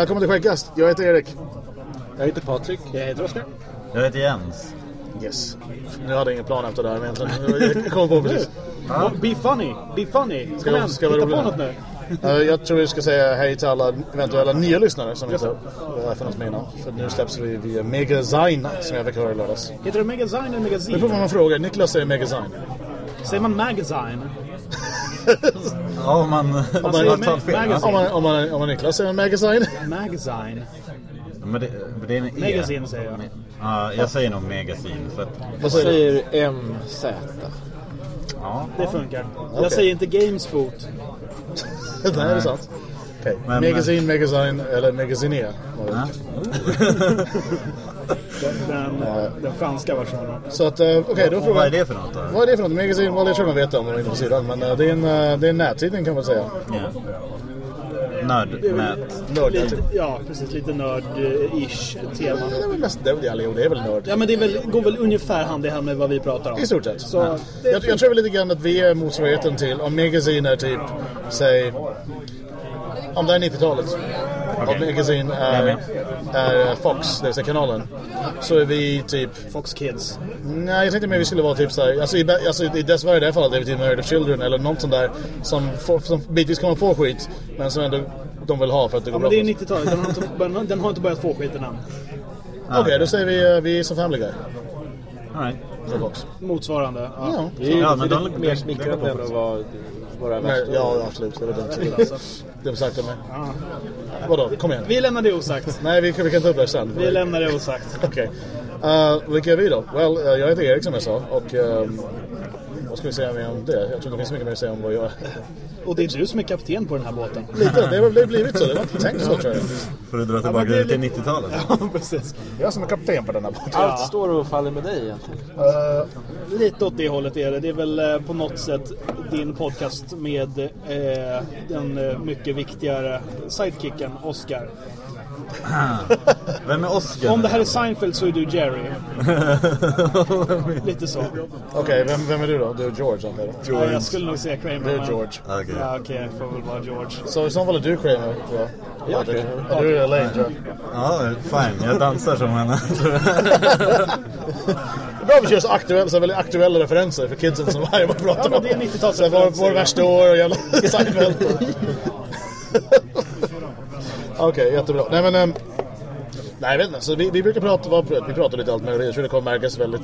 Välkommen till Skäggkast. Jag heter Erik. Jag heter Patrik. Jag heter Oskar. Jag heter Jens. Yes. Nu hade jag ingen plan efter det här men egentligen. Jag kom på precis. Ja. Be funny, be funny. Kom Ska vi- igen, ska hitta roligt på något nu. Eh, Jag tror vi ska säga hej till alla eventuella nya lyssnare som inte har funnits med innan. För nu släpps vi via Megazine som jag fick höra i lördags. Heter det Magazine eller Det Magazine? får man fråga. Niklas säger Megazine. Säger man Magazine? Ja, om man, om man magazine. Om man, om man, om man Niklas säger Megazine. Magazine. Men det, det är en E. Magazine säger jag. Ja, jag säger nog magasin. För att, Vad Jag säger du? MZ. ja. Det funkar. Okej. Jag säger inte Gamespot. Nej, det är sant. Okej. Men- Megazine, Megazine eller Megazine. Ja. Den, den franska versionen. Så att, eh, okej, då frågar vad är det för något då? Vad är det för något? Magazine? Well, jag tror man vet om de är inne på sidan. Men eh, det är en, eh, det är en nättidning kan man säga. Ja. Nördnät. Nörd. Lite, ja, precis. Lite nörd-ish tema. Det är väl mest, det är väl, ja, jo, det är väl nörd. Ja, men det är väl, går väl ungefär hand i hand med vad vi pratar om. I stort sett. Så, det, Jag, jag tror väl lite grann att vi är motsvarigheten till, om Magazine är typ, säg, om det är 90-talet. Om Magazine är, är Fox, det vill säga kanalen. Så är vi typ, Fox Kids. nej jag tänkte mer vi skulle vara typ såhär, alltså i, alltså i dessvärre i det här fallet är vi typ Married of Children eller något sånt där som, får, som bitvis kommer få skit, men som ändå de vill ha för att det Ja, går men det är bra. för oss. 90-talet. Den, har inte börjat- den har inte börjat få skiten än. Okej, då säger vi, eh, vi är som Family Guy. All right. Motsvarande. Ja. Ja. Ja, det men de- mer de- smickrande de- än att vara våra Nej, värsta. ja, absolut. Det var dumt. Alltså, Dumt sagt av mig. Vadå, kom igen. vi lämnar det osagt. Nej, vi kan, vi kan ta upp det här sen. Vi lämnar det osagt. Okej. Uh, vilka är vi då? Well, uh, jag heter Erik som jag sa och ehm, vad ska vi säga mer om det? Jag tror inte det finns mycket mer att säga om vad jag. Och det är du som är kapten på den här båten. Lite, det har blivit så. Det var inte tänkt så tror jag. För att dra tillbaka det är till lite- 90-talet. Ja, precis. Jag som är kapten på denna båt. Allt står och faller med dig egentligen. Uh, Lite åt det hållet är det. Det är väl eh, på något sätt din podcast med eh, den eh, mycket viktigare sidekicken Oscar. Vem är Oscar? Om det här är Seinfeld så är du Jerry. Lite så. Okej, vem, vem är du då? Du är George antar jag. Ja, jag skulle nog säga Kramer. Du är George. Okej. Ja, okej, jag får väl vara George. Så i så fall är du Kramer, tror jag. Jag är. Ja, Du är Elaine, tror jag. Ja, fine. Jag dansar som henne. Bra att vi kör så aktuella, så väldigt aktuella referenser för kidsen som varje gång pratar Ja, men om. det är 90-talsreferenser. Så här, Vår, vår värsta år och jävla Seinfeld. Okej, jättebra. Nej men... ehm, nej, jag vet inte. Så vi, vi brukar prata, vad- vi pratar lite allt möjligt. Jag tror det kommer märkas väldigt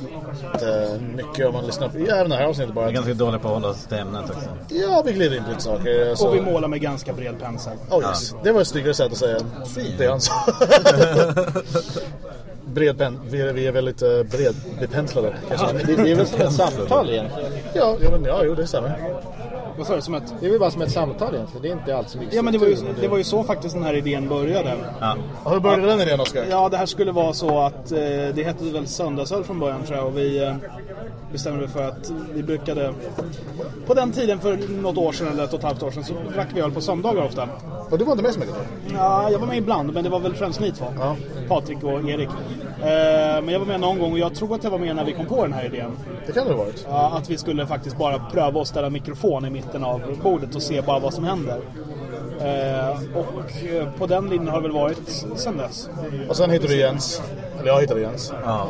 eh, mycket om man lyssnar på... Ja, även det här avsnittet bara. Jag är ganska dålig på att hålla oss till ämnet också. Ja, vi glider in på lite saker. Så... Och vi målar med ganska bred pensel. Oh, yes. Det var ett snyggare sätt att säga det han sa. bred pen, vi, är, vi är väldigt uh, bredbepenslade. kanske. Det, det är väl som ett samtal egentligen. Ja, ja, men, ja, jo, det stämmer. Vad sa du? Som ett... Det är väl bara som ett samtal egentligen. Det är inte alls så mycket Ja, men det var, ju, struktur. det var ju så faktiskt den här idén började. Ja. Hur började den idén, Oskar? Ja, det här skulle vara så att eh, det hette väl söndagsöl från början tror jag och vi eh, bestämde oss för att vi brukade på den tiden för något år sedan eller ett och ett halvt år sedan så drack vi öl på söndagar ofta. Och du var inte med så mycket då? Ja, jag var med ibland men det var väl främst ni två. Ja. Patrik och Erik. Eh, men jag var med någon gång och jag tror att jag var med när vi kom på den här idén. Det kan det ha varit. Att vi skulle faktiskt bara pröva att ställa mikrofon i mitten av bordet och se bara vad som händer. Eh, och eh, på den linjen har det väl varit sen dess. Och sen hittade vi Jens. Eller jag hittade Jens. ja.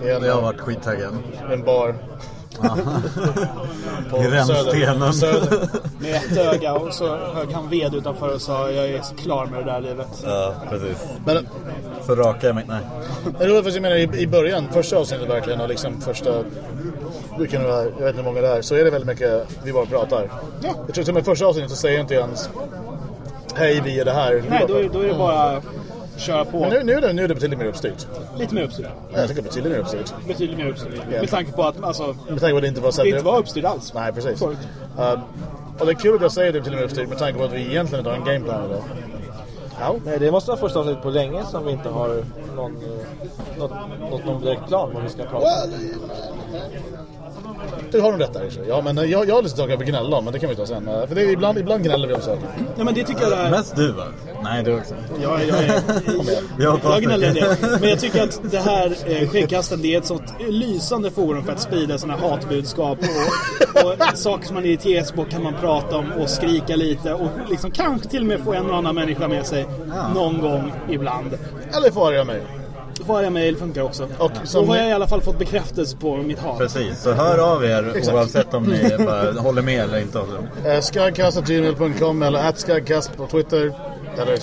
En, Jag har varit skittaggad. en bar. På Gränsstenen. Söder. Söder. Med ett öga och så högg han ved utanför och sa jag är klar med det där livet. Ja, precis. Men Så rakar jag mig. Nej. det är roligt för jag menar i, i början, första avsnittet verkligen och liksom första... Vilken det är, jag vet inte hur många det är. Så är det väldigt mycket vi bara pratar. Ja. Jag tror till och med första avsnittet så säger inte Jens Hej vi är det här. Nej, då är, då är det bara köra på. Men nu, nu, är det, nu är det betydligt mer uppstyrt. Lite mer uppstyrt. Ja, Jag tycker betydligt mer uppstyrt. Betydligt mer uppstyrt. Med tanke på att alltså, Med tanke på att det inte var så det inte var uppstyrt alls. Nej, precis. Uh, och det är kul att jag säger det till och med uppstyrt med tanke på att vi egentligen inte har en gameplan idag. Ja. Nej, det måste vara första avsnittet på länge som vi inte har någon, eh, något, något, någon direkt plan vad vi ska prata om. Well, Du har nog rätt där. i. Ja, men eh, jag, jag har lite saker jag vill gnälla om, men det kan vi ta sen. Eh, För det är, ibland, ibland gnäller vi om saker. Ja, men det tycker jag är... Mest du va? Nej, du också. Jag, jag, är, Jag jag gnäller del. Men jag tycker att det här eh, skäggkasten det är ett sånt lysande forum för att sprida såna hatbudskap. Och, och saker som man irriterar sig på kan man prata om och skrika lite. Och liksom kanske till och med få en och annan människa med sig någon gång ibland. Eller få arga mig. Varje mail funkar också. Och Då som har ni- jag i alla fall fått bekräftelse på mitt hat. Precis, så hör av er Exakt. oavsett om ni bara håller med eller inte håller med. Eh, Skaggkast.gmail.com eller atskaggkast på Twitter. Eller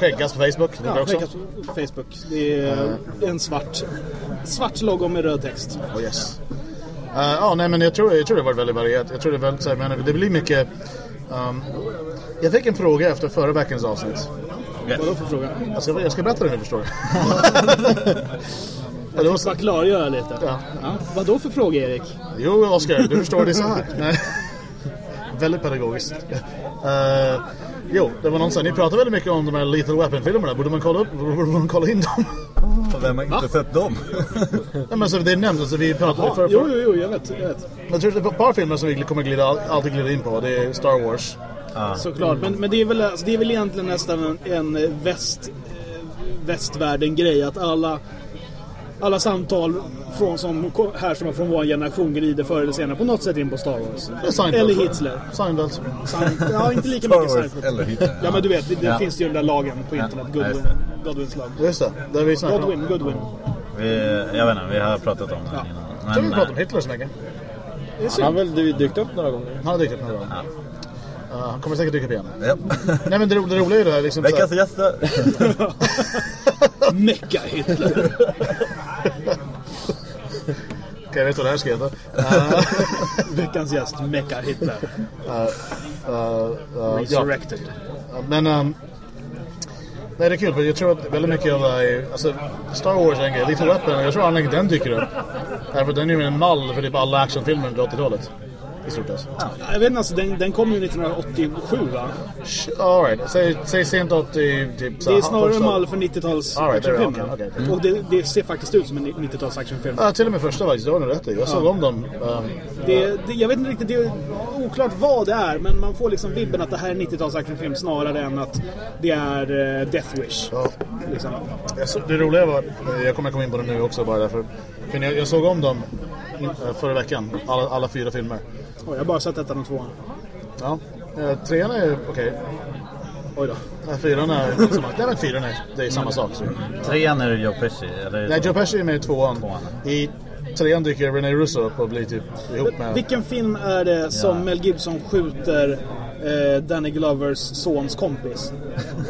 skäggkast på Facebook. Det Ja, skickas på Facebook. Det är en svart, svart logo med röd text. Oh yes. Eh, ja, nej men jag tror, jag tror det var väldigt varierat. Jag tror det är väldigt så här, men det blir mycket... ehm, jag fick en fråga efter förra veckans avsnitt. Vadå för fråga? Jag ska, jag ska berätta det nu förstår du. Ja, det var så, Bara klargöra lite. Ja. Ja. Vadå för fråga Erik? jo Oskar, du förstår det så här. Väldigt pedagogiskt. Eh, jo, det var någon som ni pratar väldigt mycket om de här Lethal Weapon-filmerna. Borde man kolla upp, borde man kolla in dem? Vem har inte sett dem? Nej, men alltså, det är nämnt, alltså, vi pratade Ja, för, jo, jo, jo, jag vet. Jag vet. Jag tror det är ett par filmer som vi kommer glida, alltid glida in på. Det är Star Wars. Såklart. Men, men det, är väl, alltså, det är väl egentligen nästan en, en väst, eh, västvärlden-grej att alla, alla samtal från, som ko- här som är från vår generation glider förr eller senare på något sätt in på Star Wars. Seinfeld. Eller Hitler. Seinfeld. Sein- Ja, inte lika mycket Seinfeld. eller Hitler. Ja, men du vet, det, det Ja. finns ju den där lagen på Ja. internet. Ja, Goodwin, Godwins lag. Just det, där vi snackade. Godwin, Goodwin. Vi, jag vet inte, vi har pratat om det Ja. innan. Jag tror vi Men, pratade om Hitler så mycket. Han har väl du- dykt upp några gånger? Han har dykt upp några gånger. Han kommer säkert dyka upp igen. ja. Nej men det, ro- det roliga är ju det här liksom... så Veckans här- gäster! Mecka Hitler. Okej, jag vet vad det här ska heta. Veckans gäst, Mecka Hitler. ja. Resurrected. Men... Um, nej, det är kul för jag tror att väldigt mycket av det här är... Alltså, Star Wars är en grej. Little Weapon, jag tror anledningen den dyker upp. Därför den är ju en mall för typ alla actionfilmer under 80-talet. I stort sett. Jag vet inte, alltså, den, den kom ju 1987 va? Alright, säg, säg sent 80... Typ, så Det är snarare en mall för 90-tals All right, actionfilmer. okay, okay. Och det, det ser faktiskt ut som en 90-tals actionfilm. Ja, till och med första faktiskt. Det har du rätt i. Jag såg om dem. Um, Det, det, jag vet inte riktigt, det är oklart vad det är, men man får liksom vibben att det här är en 90-tals actionfilm snarare än att det är eh, Death Wish. ja. Liksom. Jag så, det roliga var, jag kommer komma in på det nu också bara därför. För jag, jag såg om dem eh, förra veckan, alla, alla fyra filmer. Oj, jag har bara sett ettan och tvåan. Ja. Eh, trean är okej. Oj då. Okay. Fyran är samma. Nej men fyran är, det är samma sak. Så. Trean är det Joe Pesci, eller? Nej, Joe Pesci är med i tvåan. Tvåan. I trean dyker René Russo upp och blir typ ihop med... Vilken film är det som Ja. Mel Gibson skjuter eh, Danny Glovers sons kompis?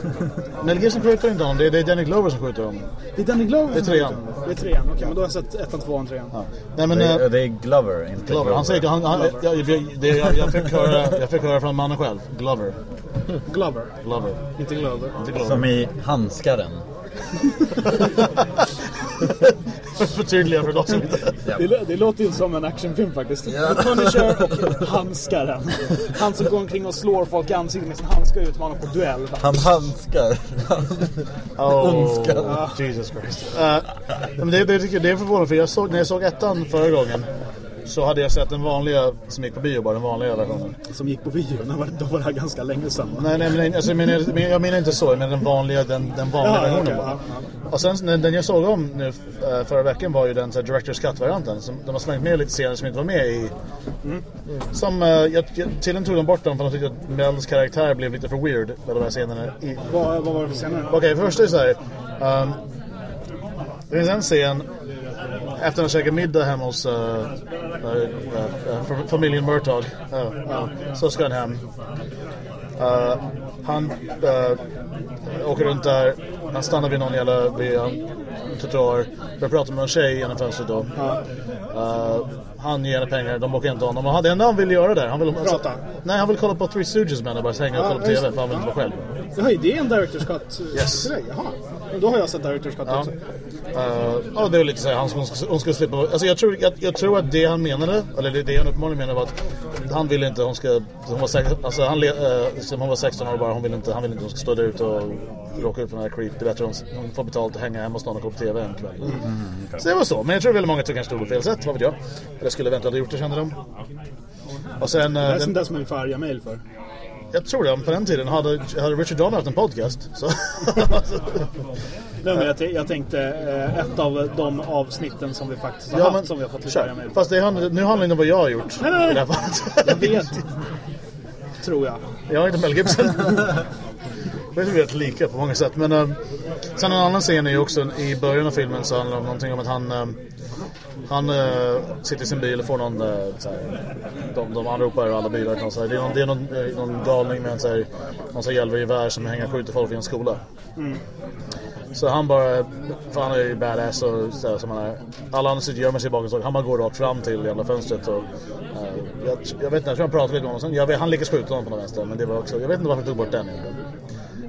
Mel Gibson skjuter inte honom, det är, det är Danny Glover som skjuter honom. Det är Danny Glover Det är som trean. skjuter honom. Det är trean, okej, men då har jag sett ettan, tvåan, trean. Ja. Nej men... Det eh, är, det är Glover, inte Glover, han säger han, han, jag, jag, det, jag, jag, fick höra, jag fick höra från mannen själv. Glover. Glover, Glover. inte Glover. Inte Glover. Som i Handskaren. Förtydliga för de som inte... Det, det låter ju som en actionfilm faktiskt. The Punisher och Handskaren. Han som går omkring och slår folk i ansiktet med sin handske och utmanar på duell. Han handskar. Oh, Ondskan. Jesus Christ. Uh, men det, det, det är förvånande för jag såg, när jag såg ettan förra gången så hade jag sett den vanliga som gick på bio bara, den vanliga versionen. Som gick på bio, då var, då var det här ganska länge sedan. Nej, nej, men, alltså, jag, menar, men jag menar inte så, jag menar den vanliga, den, den vanliga Ja, versionen okej, bara. ja, Och sen den, den jag såg om nu eh, förra veckan var ju den så Directors Cut-varianten. Som, de har slängt med lite scener som inte var med i... Som, eh, jag, jag, tydligen tog de bort dem för de tyckte att Mels karaktär blev lite för weird med de här scenerna. I, Vad, vad var det för scener? Okej, för första är det så här. ehm, det finns en scen efter att ha käkat middag hemma hos uh, uh, familjen ja. Så ska han hem. Han åker runt där. Han stannar vid någon jävla vid en trottoar. Börjar prata med någon tjej genom fönstret då. Han ger henne pengar, de åker inte honom. Och det enda han vill göra där, han vill... Prata? nej, han vill kolla på Three Stooges med henne, bara hänga och kolla på TV för han vill inte vara själv. Jaha, det är en Director's Cut Yes. grej? Jaha. Men då har jag sett Director's Cut Ja. också. Uh, ja, det är lite såhär, han hon, ska, slippa... Alltså jag tror, jag, jag tror att det han menade, eller det, det han uppenbarligen menade var att han ville inte hon ska... Hon var alltså han uh, liksom, hon var 16 år bara, hon vill inte, han vill inte att hon ska stå där ute och råka ut för den här creep. Det är bättre att hon, hon får betalt och hänga hemma hos någon och kolla på TV en kväll. Så det var så, men jag tror väldigt många tycker kanske stod på fel sätt, vad vet jag. Eller skulle eventuellt ha gjort det kände de. Och sen, eh, Det är sånt där som man får arga mail för. Jag tror det, på den tiden hade, hade Richard Donner haft en podcast. Så. Nej, men jag, jag tänkte eh, ett av de avsnitten som vi faktiskt har ja, haft men, som vi har fått mail för. Fast det handlar, nu handlar det inte om vad jag har gjort Nej, nej, i det här fallet. Jag vet. Tror jag. Jag är inte Mel Gibson. Vi är rätt lika på många sätt. Men uh, sen en annan scen är ju också i början av filmen så handlar det om någonting om att han uh, han uh, sitter i sin bil och får någon uh, så här, de, de anropar alla bilar kan man säga. Det är någon, det är någon, eh, någon galning med en så här, någon så här gevär som hänger och skjuter folk i en skola. Så han bara, för han är ju badass och så här, som han är. Alla andra sitter och gömmer sig bakom så han bara går rakt fram till jävla fönstret och eh, jag, jag vet inte, jag tror han pratade lite med honom sen. Jag vet, han lyckas skjuta honom på någon vänster men det var också, jag vet inte varför jag tog bort den egentligen.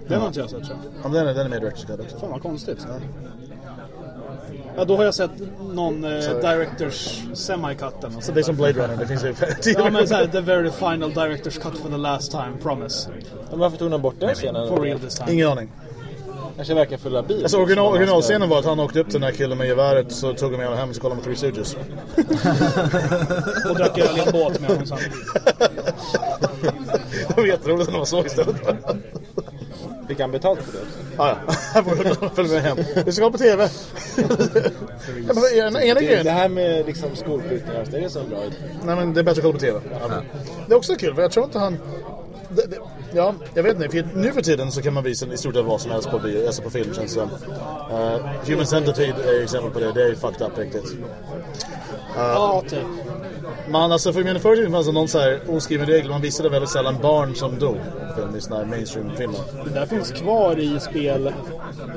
Den har inte jag sett tror jag. Ja, men den, är, den är med i Director's Cut också. Fan vad konstigt. Ja, då har jag sett någon eh, Directors semi-cut eller Så det är som. Blade Runner, det finns ju Ja men såhär, the very final Directors cut for the last time, promise. Men varför tog de bort den scenen? For real this time. Ingen aning. Kanske verkar fylla bil. Alltså original, originalscenen var att han åkte upp till den här killen med geväret så tog de med honom hem och kollade de på Three Stooges. Och drack öl i en båt med honom det var jätteroligt när de var så istället. Fick han betalt för det också? Ja, ja. Får följa med hem. Vi ska på TV. ja, ena, ena Det, det här med liksom skolskjutningar, det är så bra. Nej men det är bättre att kolla på TV. Det är också kul för jag tror inte han... Det, det, ja, jag vet inte. För nu för tiden så kan man visa i stort sett vad som helst på, bio, alltså på film känns det. Uh, Human Centipede är exempel på det. Det är ju fucked up riktigt. Ja, typ. Man, alltså för min förr tiden fanns det någon så här oskriven regel. Man visade väldigt sällan barn som dog film, i såna här mainstream-filmer. Det där finns kvar i spel,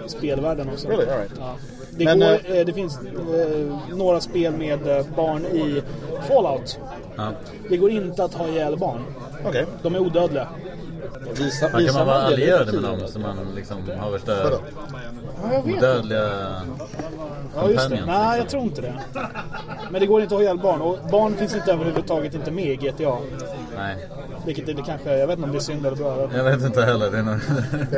spelvärlden också. Really? All right. Ja. Det, Men, går, eh, det finns eh, några spel med barn i Fallout. Ja. Det går inte att ha ihjäl barn. Okej. De är odödliga. Visa, Man kan man vara allierade nu för med tiden? dem så man liksom har värsta? Ja, dödliga Ja, just det. Nej, jag tror inte det. Men det går inte att ha ihjäl barn. Och barn finns inte överhuvudtaget inte med i GTA. Nej, Vilket det kanske, jag vet inte om det är synd eller bra. jag vet inte heller. Det är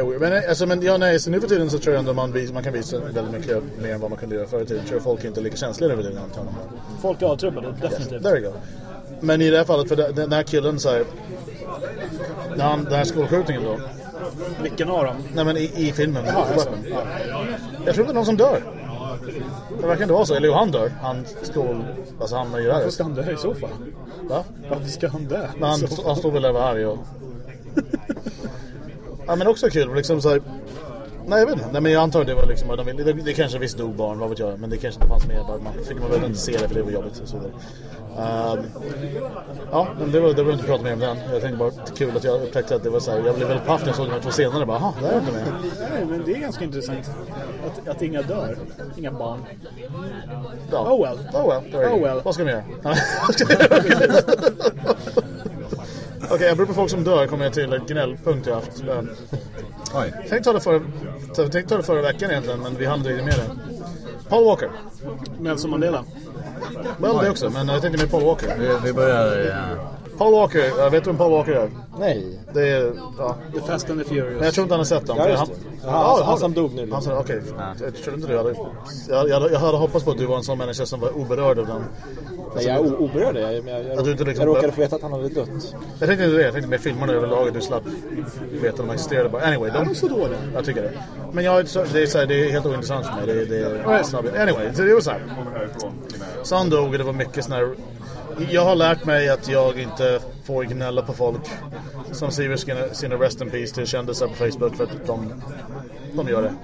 nog... Men, alltså, men ja, nej, så nu för tiden så tror jag ändå man, vis, man kan visa väldigt mycket mer än vad man kunde göra förr i tiden. Jag tror folk inte är lika känsliga över tiden antagligen. Folk är avtrubbade, definitivt. There you go. Men i det här fallet, för den här killen så här, han, den här skolskjutningen då. Vilken av dem? Nej men i, i filmen. Jaha, alltså. Weapon. Jag tror inte någon som dör. Det verkar inte vara så. Eller jo, han dör. Han skol... Alltså han är ju Varför där. ska han dö i så fall? Va? Varför ska han dö? Men han, han stod väl över arg och... Ja men också kul liksom så här... Nej jag vet inte. Nej, men jag antar att det var liksom... De, det, det kanske visst dog barn, vad vet jag. Men det kanske inte fanns med. Man fick man väl inte se det för det var jobbigt. Och så vidare. Ehm, ja, men det var, det var inte prata mer om den. Jag tänkte bara att det är kul att jag upptäckte att det var så här. Jag blev väldigt paff när jag såg de här två scenerna. Bara, Jaha, där är inte med. Nej, men det är ganska intressant. Att, att inga dör. Inga barn. Ja. Oh well. Oh well. there you Oh well. Vad ska de göra? Okej, jag beror på folk som dör kommer jag till en gnällpunkt jag haft. Men Oj. Tänkte ta det förra, tänkte ta det förra veckan egentligen, men vi hann inte med det. Paul Walker. Nelson Mandela. Väl det också, men jag tänkte med Paul Walker. Vi, vi börjar... Ja. Paul Walker, jag vet du vem Paul Walker är? Nej. Det är, ja. The Fast and the Furious. Men jag tror inte han har sett dem. Ja, han. Ja, han- han som dog nyligen. Han som- Okej, jag tror inte du hade... Jag, jag, jag hade hoppats på att du var en sån människa som var oberörd av den. Nej, jag är oberörd. Jag, jag, jag, liksom- jag råkade få veta att han hade dött. Jag tänkte inte det, jag tänkte med filmerna överlag att du slapp veta att de existerade. Anyway, de, Är de så dåliga? Jag tycker det. Men jag, det, är så här, det är helt ointressant för mig. Det, det är snabbigt. Anyway, så det var så här. Så han dog och det var mycket sån här... Jag har lärt mig att jag inte får gnälla på folk som skriver sina, sina rest in peace till kändisar på Facebook för att de, de gör det.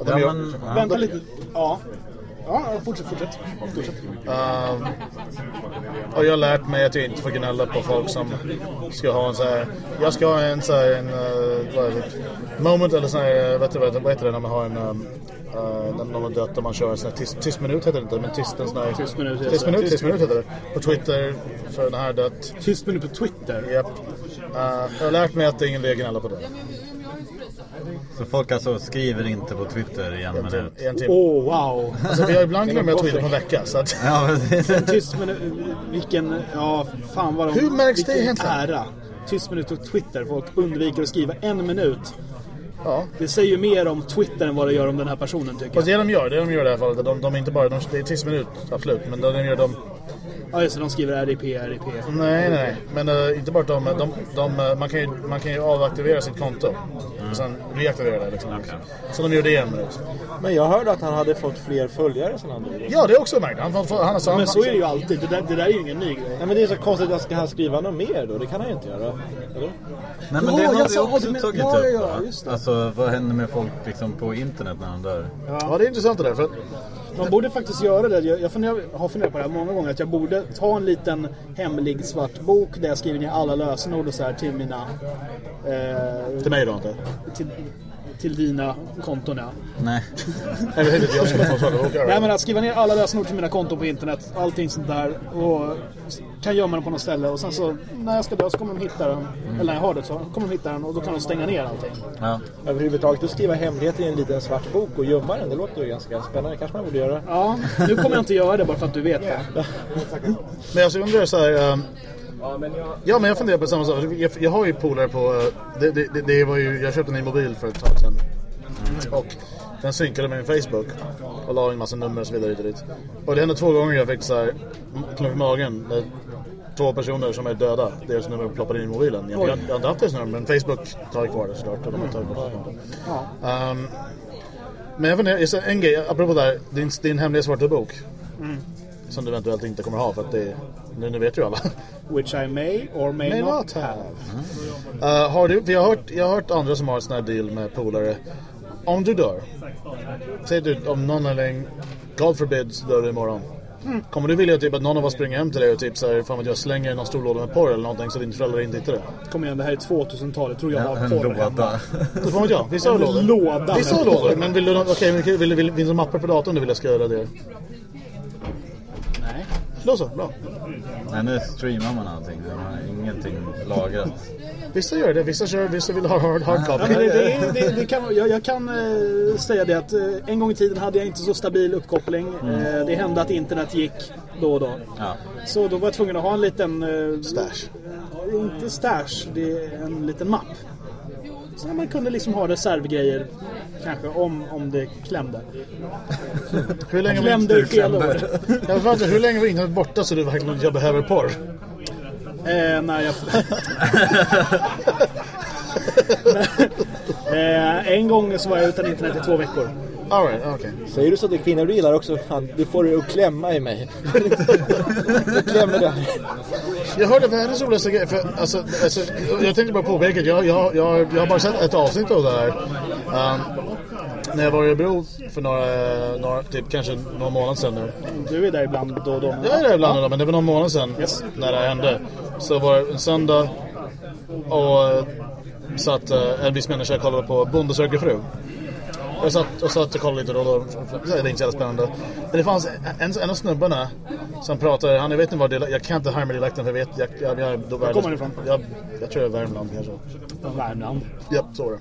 Att de Ja, gör, men. Vänta lite. Ja. Ja, fortsätt, fortsätt. fortsätt. Um, och jag har lärt mig att jag inte får gnälla på folk som ska ha en så här. Jag ska ha en så här en uh, moment eller så här, vet du vad vad heter det när man har en um, uh, när någon har dött och man kör en sån här tyst, tyst minut heter det inte men tyst en sån här Tyst minut, tyst just det. minut, tyst minut heter det på Twitter för den här dött. Tyst minut på Twitter. Japp. Uh, jag har lärt mig att det är ingen att gnälla på det. Så folk alltså skriver inte på Twitter i en minut? En timme. Åh, oh, wow. Alltså vi har ibland glömt att tweeta på en vecka så att Ja, precis. Tyst minut. Vilken, ja, fan vad de... Hur märks det egentligen? ära. tyst minut på Twitter. Folk undviker att skriva en minut. Ja. Det säger ju mer om Twitter än vad det gör om den här personen tycker Fast jag. det de gör, det de gör i det här fallet, de, de är inte bara, de, det är tyst minut, absolut. Men det de gör, de, Ja just det, de skriver RIP, RIP. nej, nej. Men eh, inte bara de, de, de, eh, man, kan ju, man kan ju avaktivera sitt konto. Och sen reaktivera det liksom. Så de gör det i en minut. Men jag hörde att han hade fått fler följare sen han dog. Ja, det är också märkt. Han, han, han, han, Men så är det ju alltid. Det där, det där är ju ingen ny grej. Nej men det är så konstigt att ska han skriva något mer då? Det kan han ju inte göra. Eller? Nej men Ja, det har jag vi sa- också ja, men- tagit ja, upp ja, det. Alltså vad händer med folk liksom på internet när de dör? Ja, det är intressant det där. För Man borde faktiskt göra det. Jag, jag funderar, har funderat på det här många gånger. Att jag borde ta en liten hemlig svart bok där jag skriver ner alla lösenord och så här till mina... Eh, till mig då inte. till, till dina konton ja. Nej. Nej men att skriva ner alla lösenord till mina konton på internet. Allting sånt där. Och kan gömma den på något ställe. Och sen så när jag ska dö så kommer de hitta den. Eller när jag har det så kommer de hitta den och då kan de stänga ner allting. Ja. Överhuvudtaget att skriva hemligheter i en liten svart bok och gömma den, det låter ju ganska spännande. kanske man borde göra. Ja, nu kommer jag inte göra det bara för att du vet det. Men alltså, jag undrar så här... ehm, ja, men jag funderar på samma sak. Jag, jag har ju polare på... eh, Det, det, det, var ju, jag köpte en ny mobil för ett tag sedan. Och den synkade med min Facebook. Och la in massa nummer och så vidare och det hände två gånger jag fick så här klump i magen. Två personer som är döda, deras nummer ploppade in i mobilen. Jag, jag, jag har inte haft deras nummer, men Facebook tar kvar det såklart. Och de har tagit bort det. Ehm, men jag funderar, en grej, apropå det här, din, din hemliga svarta bok. Som du eventuellt inte kommer ha för att det nu, nu vet ju alla. Which I may or may, May not not have. Uh, har du, jag har, hört, jag har hört andra som har en sån här deal med polare. Om du dör, säg du om någon eller God forbid så dör du imorgon. Kommer du vilja typ att någon av oss springer hem till dig och typ såhär, fan vet jag slänger i någon stor låda med porr eller någonting så din föräldrar inte hittar det? Kom igen, det här är 2000-talet. Tror jag har En porr hemma. låda. Det får man. Vissa har lådor. låda Vissa har lådor. Men vill du, okej, men vill, vill, finns det mappar på datorn du vill jag ska göra det? Nej. Då så, bra. Nej nu streamar man allting. Man har ingenting lagrat. Vissa gör det, vissa kör, vissa vill ha hard, hard Ja, copy. det, det, det, det kan, jag, jag kan eh, säga det att eh, en gång i tiden hade jag inte så stabil uppkoppling. Eh, det hände att internet gick då och då. Ja. Så då var jag tvungen att ha en liten... Eh, Stash. Inte stash, det är en liten mapp. Så man kunde liksom ha reservgrejer kanske om, om det klämde. Hur länge var Klämde internet, fel jag fattar, hur länge var internet borta så du verkligen jag behöver porr? Eh, nej, jag... eh, en gång så var jag utan internet i två veckor. Alright, okej. Säger du så till kvinnor du gillar också, fan, du får det att klämma i mig. du klämmer det. Jag hörde världens roligaste grej. För, alltså, alltså, jag tänkte bara påpeka att jag, jag, jag, jag har bara sett ett avsnitt av det här. Um, när jag var i Örebro för några, några, typ kanske några månader sedan nu. Du är där ibland då och då. Jag är där ibland idag, men det var någon månad sedan Yes. när det hände. Så var det en söndag och satt eh, en viss människa och kollade på Bonde söker fru. Jag satt och, satt och kollade lite då då. Det är inte så jävla spännande. Men det fanns en, en av snubbarna som pratade, han jag vet inte var det jag kan inte härma dialekten för jag vet, jag, jag, jag, jag, Var kommer du ifrån? Jag, jag tror det är Värmland kanske. Från Värmland. Japp, så var det.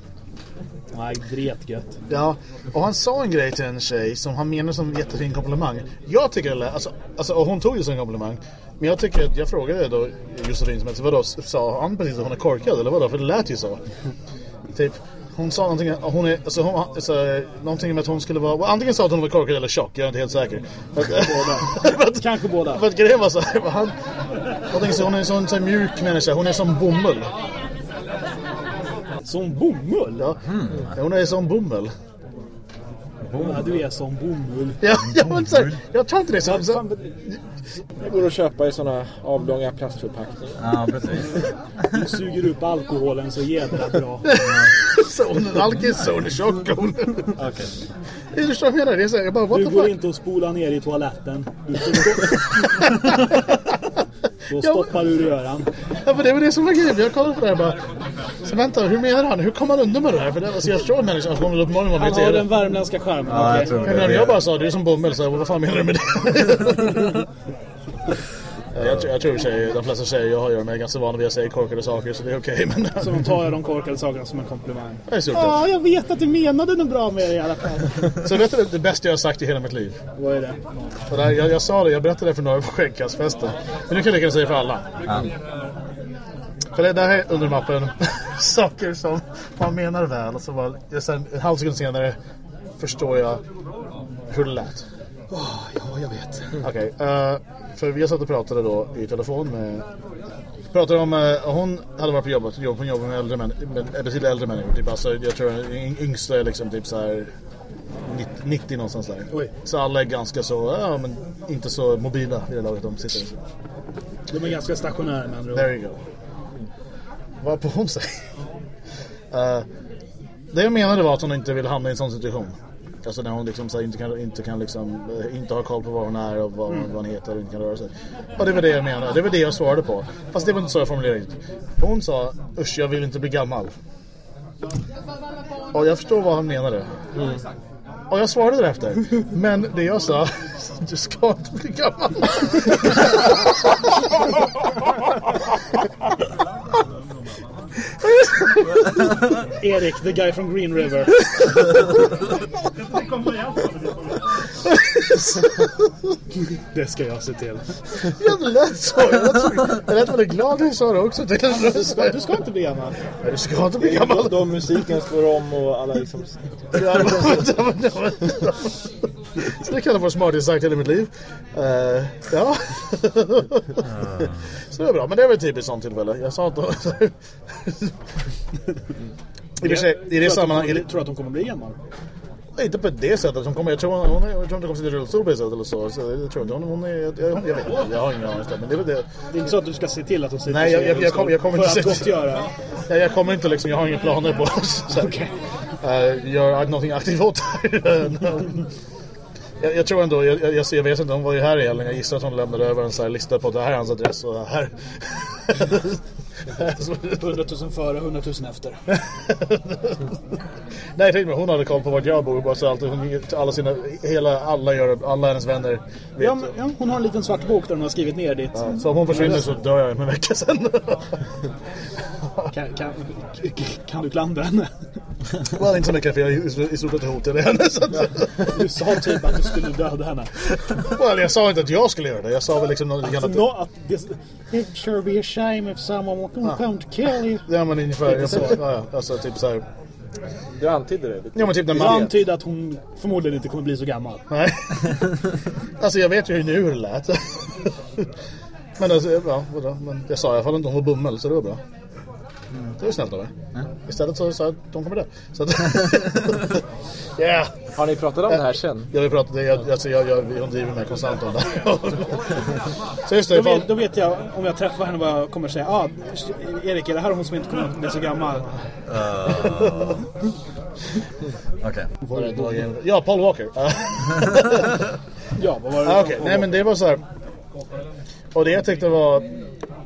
Nej, dretgött. Ja, och han sa en grej till en tjej som han menade som en jättefin komplimang. Jag tycker det alltså, alltså, och hon tog det som en komplimang. Men jag tycker att, jag frågade då Josefin som heter, vadå, sa han precis att hon är korkad eller vadå? För det lät ju så. Typ, hon sa någonting, hon är, alltså, hon, alltså, någonting med att hon skulle vara, antingen sa att hon var korkad eller tjock, jag är inte helt säker. Att, Kanske båda. för att grejen var så här, han, så, hon är en sån, sån mjuk människa, hon är som bomull. Som bomull? Ja, hon är som bomull. Ja, du är som bomull. Ja, jag, inte så här, jag tar inte det så, så Det går att köpa i såna avlånga plastförpackningar. Ja precis. Du suger upp alkoholen så jädra bra. Är alkis, är tjock. Okej. Det är det jag menar. Det är så här, jag bara, what Du the går fuck? inte och spolar ner i toaletten. Då stoppar du röran. Ja, men det var det som var grejen. Jag kollade på det här bara. Så vänta, hur menar han? Hur kom han undan med det här? För det, alltså, jag förstår människan som kommer uppenbarligen var Han har den det. värmländska charmen. Ja, okej. jag jag bara sa du är som bomull så jag, vad fan menar du med det? Ja, jag, tror- jag tror för sig de flesta tjejer jag har att göra med är ganska vana vid att säga korkade saker så det är okej. men Så de tar jag de korkade sakerna som en komplimang. Ja, jag vet att du menade något bra med det i alla fall. Så vet du det bästa jag har sagt i hela mitt liv? Vad är det? Och där, jag, jag sa det, jag berättade det för några på skäggkastfesten. Men nu kan jag lika säga för alla. Ja. kolla det här är under mappen. Saker som man menar väl. Och så bara, jag sen, en halv sekund senare förstår jag hur det lät. Ja, jag vet. Okej, eh, för vi satt och pratade då i telefon med... Pratade om, uh, hon hade varit på jobbet, jobb, hon jobbar med äldre män, med eh, betydligt äldre människor. Typ, alltså, jag tror yngsta är liksom typ så här 90, 90 någonstans där. Oj. Så alla är ganska så, ja men inte så mobila vid det laget de sitter. Så. De är ganska stationära med andra ord. There you go. Vad på hon säger? Eh, det jag menade var att hon inte vill hamna i en sån situation. Alltså när hon liksom så inte kan, inte kan liksom, eh, inte ha koll på var hon är och vad, vad hon heter och inte kan röra sig. Och det var det jag menade, det var det jag svarade på. Fast det var inte så jag formulerade det. Hon sa, usch jag vill inte bli gammal. Och jag förstår vad han menade. Och jag svarade därefter. Men det jag sa, du ska inte bli gammal. Erik, the guy from Green River. det ska jag se till. Ja, det lät så. Jag lät, väldigt glad när jag sa det också. Det lät röst. Du ska inte bli gammal. Nej, du ska inte bli gammal. Då musiken slår om och alla liksom... Så det kan jag få smartast sagt i hela mitt liv. Eh, ja. Så det var bra. Men det var ett typiskt sånt tillfälle. Jag sa inte... I och för sig, i det att sammanhanget... Tror du att hon kommer bli gammal? Inte på det sättet. Hon kommer, jag, tror hon, jag tror inte hon kommer sitta i rullstol på det sättet eller så. så jag tror inte hon, hon är... Jag, jag, jag vet inte. Jag har ingen aning. Men det det. Det är inte så att du ska se till att hon sitter Nej, jag- jag- jag kommer- jag kommer för inte att se- gottgöra. Jag, jag kommer inte liksom, jag har inga planer på så, Okej. uh, göra någonting aktivt åt det jag, jag tror ändå, jag, jag, jag, jag vet inte, hon var ju här i helgen. Jag gissar att hon lämnade över en så här lista på det här är hans adress och det här. 100 000 före, 100 000 efter. Nej, tänk mig, hon hade koll på vart jag bor. Bara så alltid, hon, alla sina, hela, alla gör alla hennes vänner vet. Ja, men, ja, hon har en liten svart bok där hon har skrivit ner ditt. Så om hon försvinner så dör jag om en vecka sen. Kan, kan, kan du klandra henne? well, inte så mycket för jag i, stort sett hotade henne. Du sa typ att du skulle döda henne. well, jag sa inte att jag skulle göra det. Jag sa väl liksom Att, att det, It sure be a shame if someone will come to kill you. Ja men ungefär, jag sa, ja, ja, alltså typ såhär. Du antydde det lite. Ja men typ när man... antyder att hon förmodligen inte kommer bli så gammal. Nej. alltså jag vet ju nu hur det lät. men alltså, ja, vadå? Men jag sa i alla fall inte hon var bummel så det var bra. Det var snällt av mig. Istället så sa jag att de kommer dö. Så att... yeah. Har ni pratat om det här sen? Jag vill prata, jag, alltså, jag, jag, hon driver mig konstant om det. Så just det, Då vet, då vet jag om jag träffar henne vad jag kommer säga. Ah, Erik, är det här hon som inte kommer bli så gammal? Okej. Ja, Paul Walker. Ja, vad var det? Ah, Okej, nej men det var så här. Och det jag tyckte var...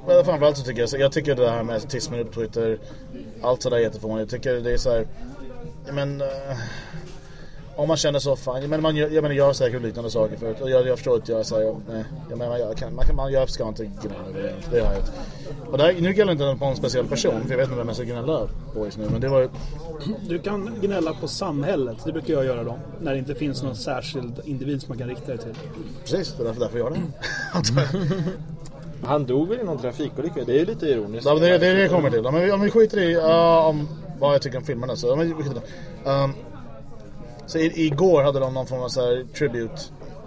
Well, framförallt så tycker jag, jag tycker det här med tismen på Twitter, allt sådär är jättefånigt. Jag tycker det är så här, men... eh, om man känner så, fan, men man gör, jag menar, jag har säkert liknande saker förut. Och jag, jag förstår att jag säger, nej, jag menar, jag kan, man, kan, man jag ska inte gnälla över det. Det har jag. Och det här, nu gäller det inte på en speciell person, för jag vet inte vem jag ska gnälla på just nu. Men det var Du kan gnälla på samhället. Det brukar jag göra då. När det inte finns någon särskild individ som man kan rikta det till. precis, det är därför, därför jag gör det. Han dog väl i någon trafikolycka? Det är ju lite ironiskt. Ja, det, det är det jag kommer till. Om vi, om vi skiter i uh, om vad jag tycker om filmerna så... Om vi skiter i det. Um, så i, igår hade de någon form av så här tribute.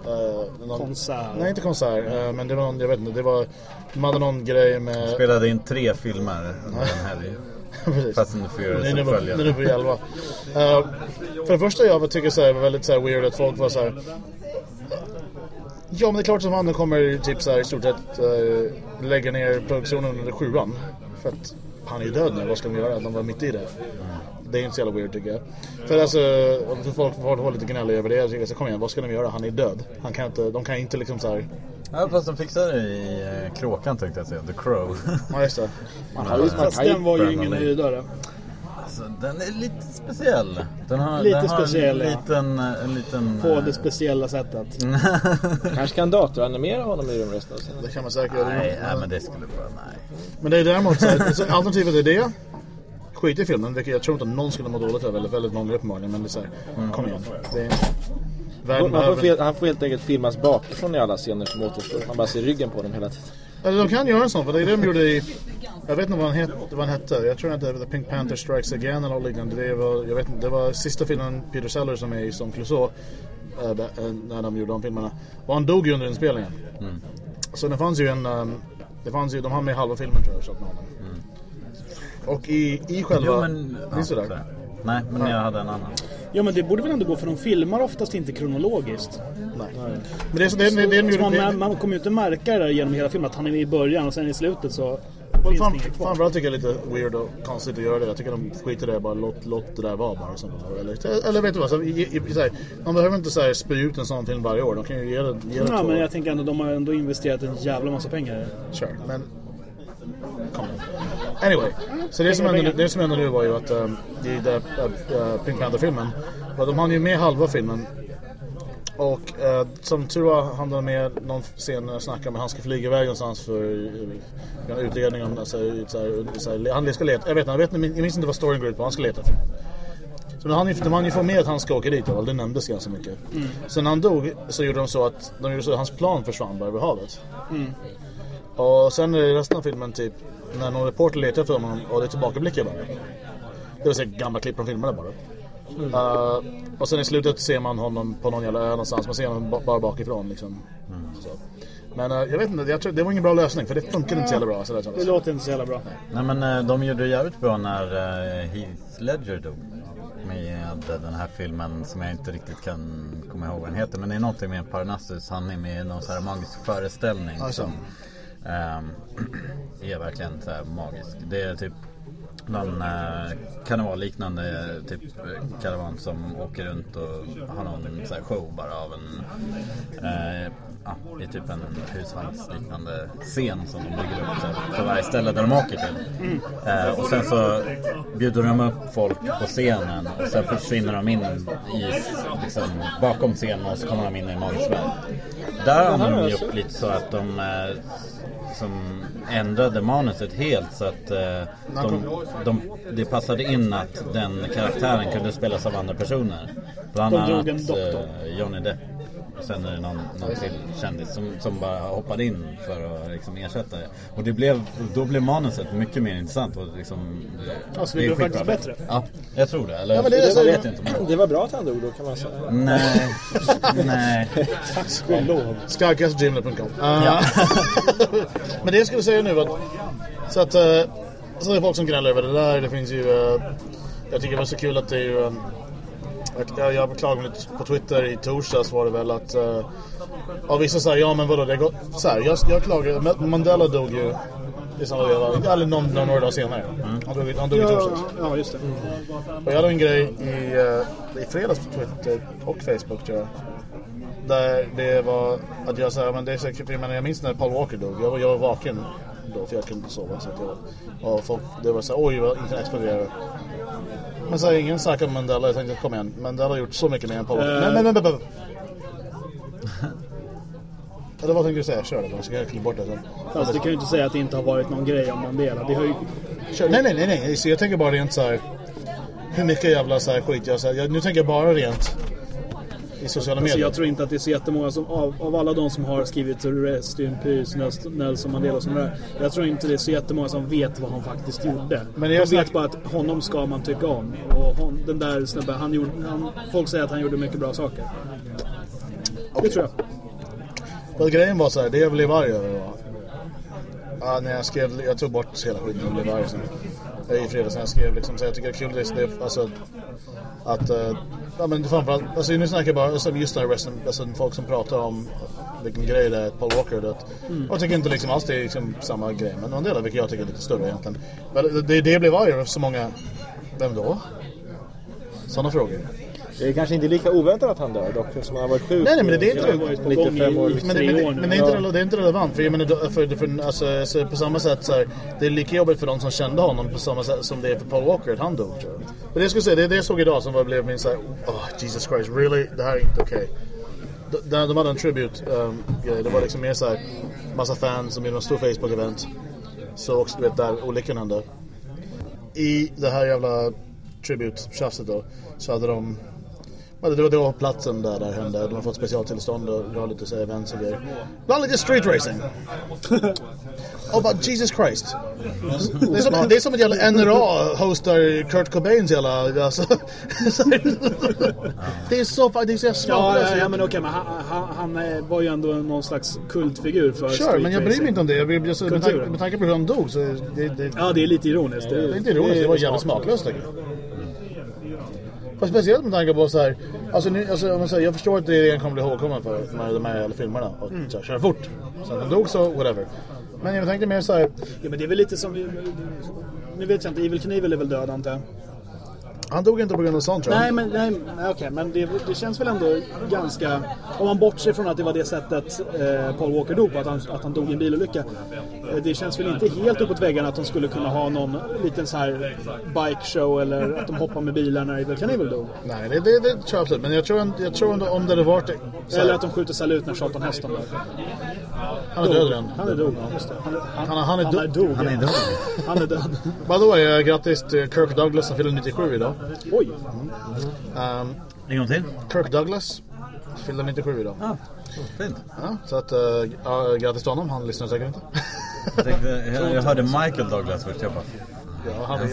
Uh, någon, Konsert. Nej, inte konsert. Uh, men det var någon, jag vet inte. Det var, de hade någon grej med... Spelade in tre filmer under en helg. Precis. Fast Nu är ni som på- nu följer. är ni på 11. Uh, för det första jag tycker så här, var väldigt så här weird att folk var så här. Ja men det är klart som de kommer typ så här, i stort sett uh, lägga ner produktionen under sjuan. För att han är ju död nu, vad ska de göra? De var mitt i det. Det är inte så jävla weird tycker jag. För alltså, om folk får lite gnälliga över det. Jag tycker så kom igen, vad ska de göra? Han är död. Han kan inte, de kan inte liksom så här. Ja, fast de fixade det i eh, Kråkan tänkte jag säga. The Crow. Ja just det. Man har ju, man Fast den var ju ingen höjdare. Alltså, den är lite speciell. Den har, Lite den har speciell, en ja. liten, en liten... På eh, det speciella sättet. kanske kan datoranimera honom i av scenen. Det kan man säkert göra. Nej, nej, men det skulle vara nej. Men det är däremot så här, alternativet är det. Skit i filmen, vilket jag tror inte att någon skulle må dåligt över. Eller väldigt många uppenbarligen. Men det är så här, kom igen. Det är, Man får, fel, han får helt enkelt filmas bakifrån i alla scener som återstår. Man bara ser ryggen på dem hela tiden. Eller de kan göra en sån, för det är det de gjorde i... Jag vet inte vad han, het, vad han hette. Jag tror att det var The Pink Panther Strikes Again eller något liknande. Det var, jag vet inte, det var sista filmen Peter Sellers som är i som Clouseau. äh, äh, när de gjorde de filmerna. Och han dog ju under inspelningen. Så det fanns ju en... Um, det fanns ju, de har med halva filmen tror jag. Så att med honom. Och i, i själva... Jo men... Minns du ja, det? så. Nej, men jag hade en annan. Ja men det borde väl ändå gå för de filmar oftast inte kronologiskt. Nej. Men det är så det, det, det, det, Så man, det, man, man kommer ju inte märka det där genom hela filmen att han är i början och sen i slutet så finns det fan, inget kvar. framförallt tycker jag det är lite weird och konstigt att göra det. Jag tycker de skiter i det bara. Låt, låt det där vara bara. Eller, eller vet du vad? Så, i, i, så här, de behöver inte så här, spy ut en sån film varje år. De kan ju ge det, ge det Ja, två men jag tänker ändå de har ändå investerat en jävla massa pengar det. Sure, men... Kom igen. Anyway, så det som, hände, det som hände nu var ju att um, i the, uh, Pink Panther-filmen, de hann ju med halva filmen. Och uh, som tur var hann de med någon scen när jag snackade med han ska flyga iväg någonstans för uh, en utredning om alltså, så här, så här, han ska leta, jag vet jag, vet, jag minns inte vad storyn går ut på, han ska leta. Efter så ju, de hann ju få med att han ska åka dit, det nämndes ganska mycket. Sen när han dog så gjorde de så att de gjorde så att hans plan försvann bara över havet. Och sen i resten av filmen typ när någon reporter letar efter honom och det är tillbakablickar bara. Det vill säga gamla klipp från filmerna bara. Uh, och sen i slutet ser man honom på någon jävla ö någonstans. Man ser honom ba- bara bakifrån liksom. Så. Men uh, jag vet inte, jag tror, det var ingen bra lösning för det funkar inte så jävla bra. Så där, Det låter inte så jävla bra. Nej men eh, de gjorde det jävligt bra när Heath Ledger dog. Med den här filmen som jag inte riktigt kan komma ihåg vad den heter. Men det är någonting med Parnassus. Han är med i någon så här magisk föreställning Ja, så. som ehm, är verkligen så magisk. Det är typ någon eh, karnevalliknande typ eh, karavan som åker runt och har någon så här show bara av en eh, ja, det är typ en husvagnsliknande scen som de bygger upp så för varje ställe där de åker till. Eh, och sen så bjuder de upp folk på scenen och sen försvinner de in i, liksom, bakom scenen och så kommer de in i Magisk värld. Där har de gjort lite så att de eh, som ändrade manuset helt så att eh, de, de, det passade in att den karaktären kunde spelas av andra personer. Bland annat eh, Johnny Depp. Och sen är det någon, någon till kändis som, som bara hoppade in för att liksom ersätta det. Och det blev, då blev manuset mycket mer intressant. Och liksom, det, Alltså, det är blev faktiskt bättre. Ja, jag tror det. Eller Ja, men det är jag så- vet inte. Men... Det var bra att han dog då kan man säga. Nej, nej. Tack och lov. Skycastgmail.com uh, Men det jag skulle säga nu var att, så att uh, så är det folk som gnäller över det där. Det finns ju uh, jag tycker det var så kul att det är ju um, jag, jag beklagade mig lite på Twitter i torsdags var det väl att uh, ja, vissa säger ja men vadå det går så här, jag, jag klagar Ma- Mandela dog ju i samma veva, eller någon, någon några dagar senare. Han dog, han dog i Ja, torsdags. ja, just det. Och jag hade en grej i, uh, i fredags på Twitter och Facebook tror jag. Där det var att jag sa, men det är säkert, jag menar jag minns när Paul Walker dog. Jag var, jag var vaken då för jag kunde inte sova. Så att jag, och folk, det var så här, oj vad internet exploderade. Men så har ingen snackat om Mandela. Jag tänkte, kom igen. Mandela har gjort så mycket mer än Paul. Men, men, men, men, men. Eller vad tänkte du säga? Kör det bara så kan jag klippa bort det sen. Fast du kan ju inte säga att det inte har varit någon grej om Mandela. Det har ju... Kör. Nej, nej, nej, nej. Så jag tänker bara rent så här. Hur mycket jävla så här skit jag säger. Nu tänker jag bara rent i sociala Alltså, medier. jag tror inte att det är så jättemånga som, av, av alla de som har skrivit Rest in Peace, Nels- Nelson Mandela och sådär. Jag tror inte det är så jättemånga som vet vad han faktiskt gjorde. Men jag de vet snack- bara att honom ska man tycka om. Och hon, den där snubben, han gjorde, han, folk säger att han gjorde mycket bra saker. Det tror jag. Men grejen var så här, det jag blev arg över var... Ja, när jag skrev, jag tog bort hela skiten och blev arg sen. I fredags när jag skrev liksom, så jag tycker det är kul det, det alltså att... eh, ja men framförallt, alltså nu snackar jag bara alltså, just den här resten, alltså folk som pratar om vilken grej det är Paul Walker dött. Och jag tycker inte liksom alls det är liksom samma grej, men en del av vilket jag tycker är lite större egentligen. Men det, det blev arg så många... Vem då? Sådana frågor. Det är kanske inte lika oväntat att han dör dock eftersom han har varit sjuk. Nej, nej, men det är inte det. varit på gång 95 år. Men, men, men, det, är inte, det är inte relevant för, jag menar, då- för, för, alltså, så på samma sätt så här, det är lika jobbigt för de som kände honom på samma sätt som det är för Paul Walker att han dog tror jag. Men det jag skulle säga, det är det jag såg idag som var, blev min såhär, oh Jesus Christ, really? Det här är inte okej. De, de hade en tribute um, grej, det var liksom mer såhär, massa fans som gjorde en stor Facebook-event. Så också, du vet, där olyckan hände. I det här jävla tribute-tjafset då, så hade de Ja, det var då platsen där det hände. De har fått specialtillstånd och har lite så events och grejer. Bland lite street racing. Och bara Jesus Christ. Det är som, det är som att jävla NRA hostar Kurt Cobains jävla... Alltså, det är så det är så jävla Ja, ja, ja, men okej, men han, han, han eh, var ju ändå någon slags kultfigur för Kör, street men jag bryr mig inte om det. Jag bryr, jag, med, tanke, med tanke på hur han dog så det, det, Ja, det är lite ironiskt. det är inte ironiskt. Det var jävligt smaklöst tycker jag. Fast speciellt med tanke på så här, alltså, nu, alltså om man säger, jag förstår att det är han kommer bli ihågkommen för, med de här filmerna. Och så här, köra fort. Så att dog så, whatever. Men jag tänkte mer så här, Ja, men det är väl lite som... Nu vet jag inte, Evil Knievel är väl död antar jag? Han dog inte på grund av sånt tror jag. Nej, men, nej, nej okej, men det, det känns väl ändå ganska... Om man bortser från att det var det sättet eh, Paul Walker dog på, att han, att han dog i en bilolycka. Eh, det känns väl inte helt uppåt väggarna att de skulle kunna ha någon liten så här bike show eller att de hoppar med bilar när Evil Knievel dog. Nej, det, det, det tror jag absolut. Men jag tror, jag tror ändå om det hade varit här, Eller att de skjuter salut när Charlton Heston dör. Han är död redan. Han är död, ja, just det. Han, är- han, Han- han är han död. är död. Han är död. Han är död. By the way, eh, grattis till Kirk Douglas som fyller 97 idag. Oj! Um, En gång till. Kirk Douglas fyller 97 idag. Ah, fint. Ja, så att, uh, grattis till honom. Han lyssnar säkert inte. Jag, tänkte, jag, jag hörde Michael Douglas först. Jag bara, Ja, han är...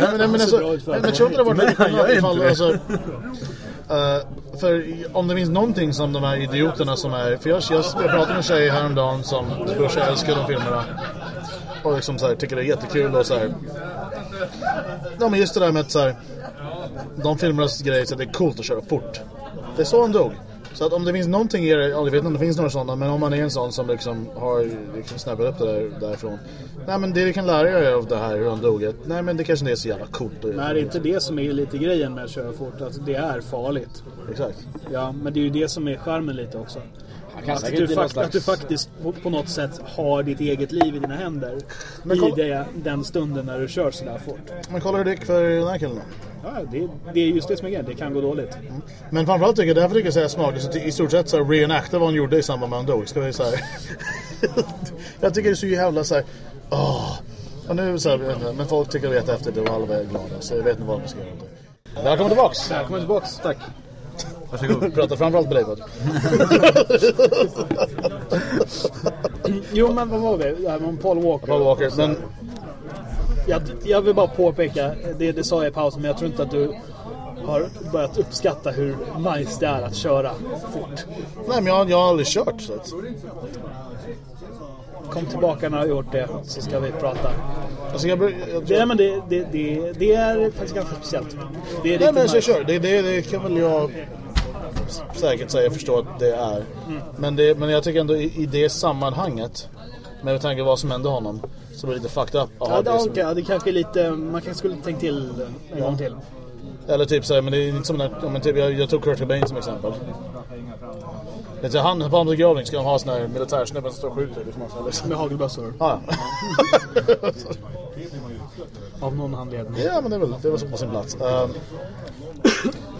Nej, men, men, alltså, men, men tror inte det var Nej, lite jag är ifall, inte det. alltså, eh, För om det finns någonting som de här idioterna som är... För jag, jag, jag pratade med en tjej häromdagen som brorsa älskar de filmerna. Och liksom så här, tycker det är jättekul och så här. Ja men just det där med att så här, De filmernas grej så att det är coolt att köra fort. Det är så han dog. Så att om det finns någonting i ja, jag vet inte om det finns några sådana, men om man är en sån som liksom har liksom snabbat upp det där, därifrån. Nej men det vi kan lära er av det här, hur han dog, att, nej men det kanske inte är så jävla coolt att Men är det inte det som är lite grejen med att köra fort? Alltså, det är farligt. Exakt. Ja, men det är ju det som är charmen lite också. Kan Att du, fakt- att du slags- faktiskt på, på något sätt har ditt eget liv i dina händer. Men I kolla- det, den stunden när du kör sådär fort. Men kolla hur det gick för den här killen då. Ja, det, det är just det som är grejen. Det kan gå dåligt. Men framförallt tycker jag, därför tycker jag säga smart, så att i stort sett så reenacta vad han gjorde i samband med att han dog. Ska vi så här. jag tycker det är så jävla så här. Åh. Och nu så här, men folk tycker det är jättehäftigt och alla är glada. Så jag vet inte vad man ska göra. Välkommen tillbaks! Välkommen tillbaks, tack. Varsågod. Pratar framförallt med dig. Jo, men vad var det? Det här med Paul Walker. Paul Walker. Men Jag, jag vill bara påpeka, det, det sa jag i pausen, men jag tror inte att du har börjat uppskatta hur nice det är att köra fort. Nej men jag, jag har aldrig kört så att, Kom tillbaka när du har gjort det, så ska vi prata. alltså jag, jag, jag, Det, men det, det, det, det är faktiskt ganska speciellt. Det är Nej men så nice. kör, det, det, det kan väl jag säkert säga förstå att det är. Mm. Men, det, men jag tycker ändå i, i det sammanhanget, med tanke på vad som hände honom, så blir det lite fucked up. Ja, det det, som- okay, det kanske är lite, man kanske skulle tänkt till en gång till. Eller typ såhär, men det är inte som när, ja, men typ, jag, jag tog Kurt Cobain som exempel. Vet du, han, på hans begravning ska de ha sån här militärsnubben som står och skjuter. Liksom, så här, liksom. Med hagelbössor. Ja, ja. Av någon anledning. ja, men det är väl det var så på sin plats. Um,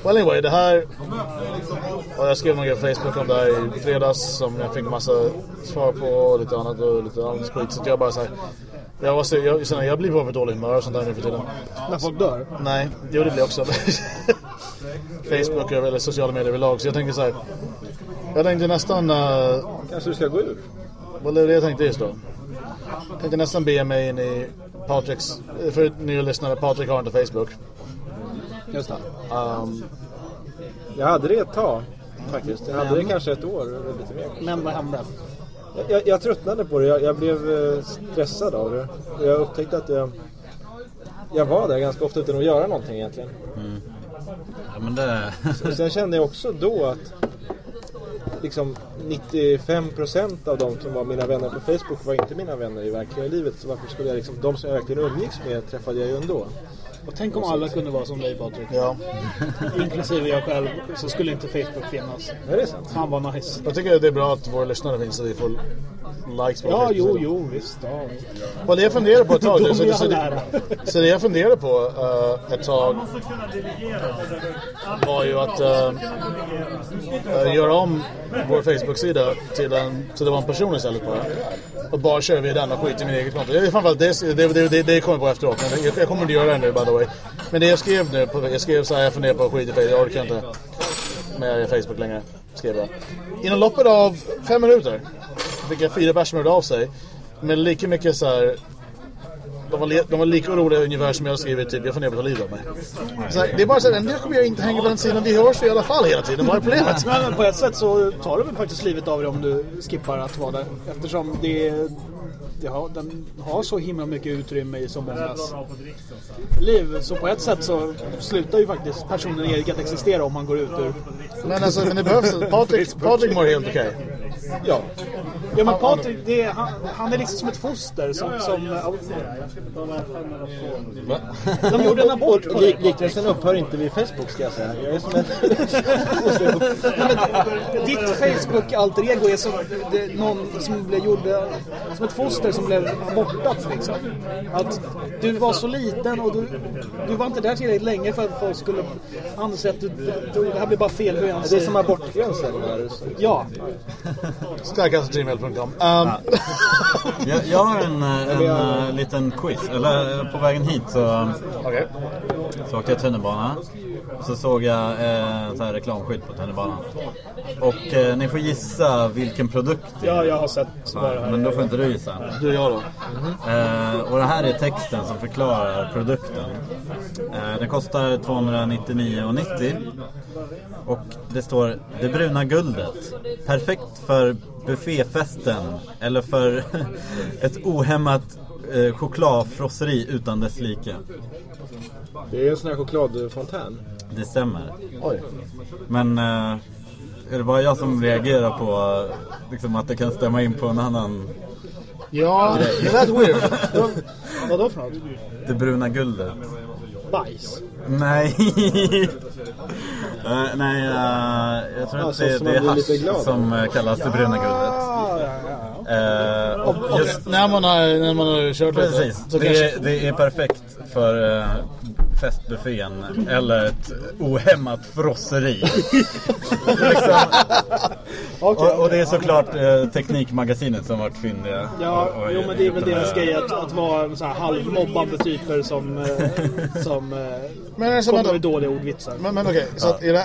well anyway, det här... Ja, jag skrev grej på Facebook om det här i fredags som jag fick massa svar på och lite annat och lite annat skit. Så jag bara såhär... Jag, var så, jag, jag, jag blir bara för dålig humör och sånt där nu för tiden. När folk dör. Nej, jo det blir också. Facebook eller sociala medier överlag. Så jag tänkte så här. Jag tänkte nästan... Uh, Kanske du ska gå ur? vad är det jag tänkte just då? Jag tänkte nästan be mig in i Patricks... För nya lyssnare, Patrik har inte Facebook. Just det. Um, Jag hade det ett tag faktiskt. Jag hade Men- det kanske ett år eller lite mer. Men vad hände? Jag, jag, jag tröttnade på det. Jag, jag blev eh, stressad av det. Jag upptäckte att jag, jag var där ganska ofta utan att göra någonting egentligen. Ja, men det... Sen kände jag också då att liksom 95% av de som var mina vänner på Facebook var inte mina vänner i verkliga livet. Så varför skulle jag liksom, de som jag verkligen umgicks med träffade jag ju ändå. Och tänk om alla kunde vara som dig Patrik. ja. Inklusive jag själv. Så skulle inte Facebook finnas. Är det sant? Fan vad nice. Jag tycker det är bra att våra lyssnare finns så vi får likes på Ja, Facebook. jo, jo, visst. Ja. Vad det jag funderar på ett tag. De så, är så, det, så det jag funderar på eh, ett tag var ju att eh, eh, göra om vår Facebook-sida till en, så det var en person istället bara. Och bara köra via den och skit i min eget konto. Det är framförallt det, det, det, det, det kommer jag på efteråt. Men jag, jag kommer inte göra det nu by the way. Men det jag skrev nu, på, jag skrev så här, jag funderar på att skita i Facebook, jag orkar inte med Facebook längre. Skrev jag. Inom loppet av fem minuter fick jag fyra personer hörde av sig. med lika mycket så här. De var, de var lika oroliga ungefär som jag skriver skrivit typ, jag funderar på att ta livet av mig. Så här, det är bara så här, nu kommer jag inte hänga på den sidan, vi hörs ju i alla fall hela tiden, vad är problemet? Men på ett sätt så tar du väl faktiskt livet av dig om du skippar att vara där. Eftersom det, är har, den har så himla mycket utrymme i så mångas liv. Så på ett sätt så slutar ju faktiskt personen Erik att existera om han går ut ur... Men alltså, men det behövs, Patrik, Patrik mår helt okej. Ja. Ja men Patrik, det är, han, han är liksom som ett foster som... som de gjorde en abort på Lik, liknelsen upphör inte vid Facebook ska jag säga. Jag är som en... Ditt Facebook-alter ego är som det, någon som blev gjord som ett foster som blev abortat liksom. Att du var så liten och du, du var inte där tillräckligt länge för att folk skulle anse att du, du, det här blir bara fel hur jag Det är som abortgränsen. Där. Ja, Starkastgmail.com. Um, Jag, jag har en, eh, en, eh, liten quiz. Eller eh, på vägen hit så, Okej. så åkte jag tunnelbana. Så såg jag eh, så här reklamskylt på tunnelbanan. Och eh, ni får gissa vilken produkt det är. ja jag har sett bara här. Men då får inte du gissa. Du och jag då? Eh, och det här är texten som förklarar produkten. Eh, den kostar 299,90 och det står Det bruna guldet. Perfekt för bufféfesten eller för ett ohämmat eh, chokladfrosseri utan dess like. Det är en sån här chokladfontän. Det stämmer. Oj. Men eh, är det bara jag som reagerar på liksom, att det kan stämma in på en annan Ja, det lät weird. Vadå för något? Det bruna guldet? Bajs? Nej. Eh, nej, eh, jag tror att det, det är hasch som kallas det bruna guldet. Ja, ja. Eh, och just, När man har, när man har kört lite. precis, Så det, kanske, är, det är perfekt för festbuffén eller ett ohämmat frosseri. liksom, Okej. och, och det är såklart eh, Teknikmagasinet som varit fyndiga. Ja, och, och jo men det är väl deras grej att, att vara så här halvmobbande typer som, eh, som eh, Men alltså, kommer med dåliga ordvitsar. Men, men okej, så att är det...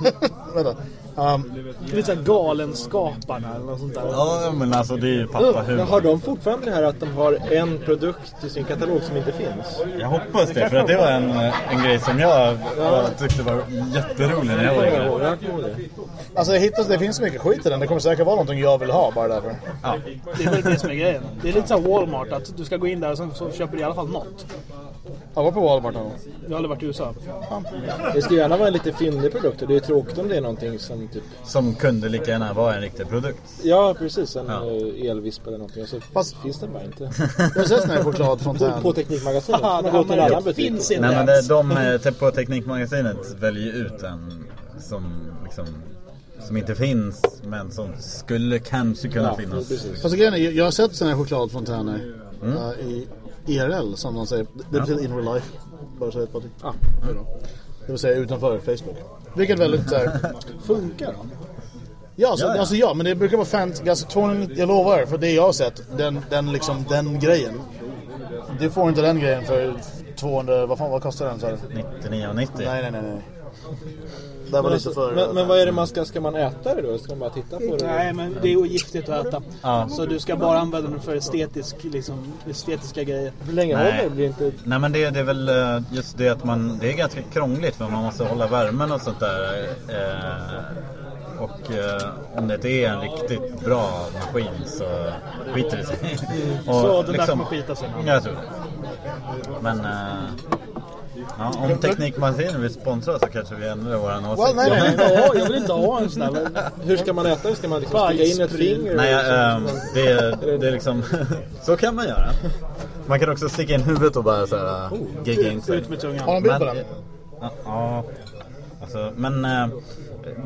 Vänta. Um, Lite såhär Galenskaparna eller något sånt där. Ja, men alltså det är ju pappahumor. Men har de fortfarande det här att de har en produkt i sin katalog som inte finns? Jag hoppas det, för att det var en, en grej som jag eh, tyckte var jätterolig när jag var Jag yngre. alltså det, hittas, det finns så mycket skit i den. Det kommer säkert vara någonting jag vill ha bara därför. Ja. Det är väl det som är grejen. Det är lite såhär Walmart, att du ska gå in där och sen så köper du i alla fall något. Jag var på Walmart någon gång. Jag har aldrig varit i USA. Det ska gärna vara en lite fyndig produkt och det är tråkigt om det är någonting som typ... Som kunde lika gärna vara en riktig produkt. Ja, precis. En Ja. eh, elvisp eller någonting. Så Fast- finns den bara inte. Jag sett sån här På, chokladfontän. på Teknikmagasinet. Haha, Man det går till en annan butik. finns inte Nej men det, de eh, te- på Teknikmagasinet väljer ut en som liksom som inte finns men som skulle kanske kunna Ja, finnas. precis. Fast grejen är, jag har sett såna här chokladfontäner uh, i IRL som de säger. Det betyder in real life. Bara så att Patrik. Ah. Det vill säga utanför Facebook. Vilket väldigt så här, Funkar de? Ja, så, Ja, ja. alltså ja, men det brukar vara fant... Alltså 290, jag lovar, för det jag har sett, den, den liksom, den grejen. Du får inte den grejen för 200, vad fan, vad kostar den så här? 99,90. Nej, nej, nej, nej. Det Men, lite alltså, för... men, men vad är det man ska, ska man äta det då? Ska man bara titta på det? Nej, men det är ju giftigt att äta. Ja. Så du ska bara använda den för estetisk, liksom, estetiska grejer. Hur länge Nej. håller det? Blir inte... Nej men det, det är väl eh, just det att man, det är ganska krångligt för man måste hålla värmen och sånt där. Eh, och eh, om det inte är en riktigt bra maskin så skiter det sig. Och Så det där kommer skita sig. Ja, Jag tror det. Men eh, ja, om Teknikmagasinet vill sponsra så kanske vi ändrar våran åsikt. Well, nej, Jag nej, nej. inte ha, jag vill inte ha en sån där. Hur ska man äta det? Ska man liksom sticka in ett finger? Nej, liksom? det, är- det är liksom... så kan man göra. Man kan också sticka in huvudet och bara såhär... Uh, gegga in sig. ut med tungan. Har de bild på Men- den? Ja, Ja, alltså, men eh,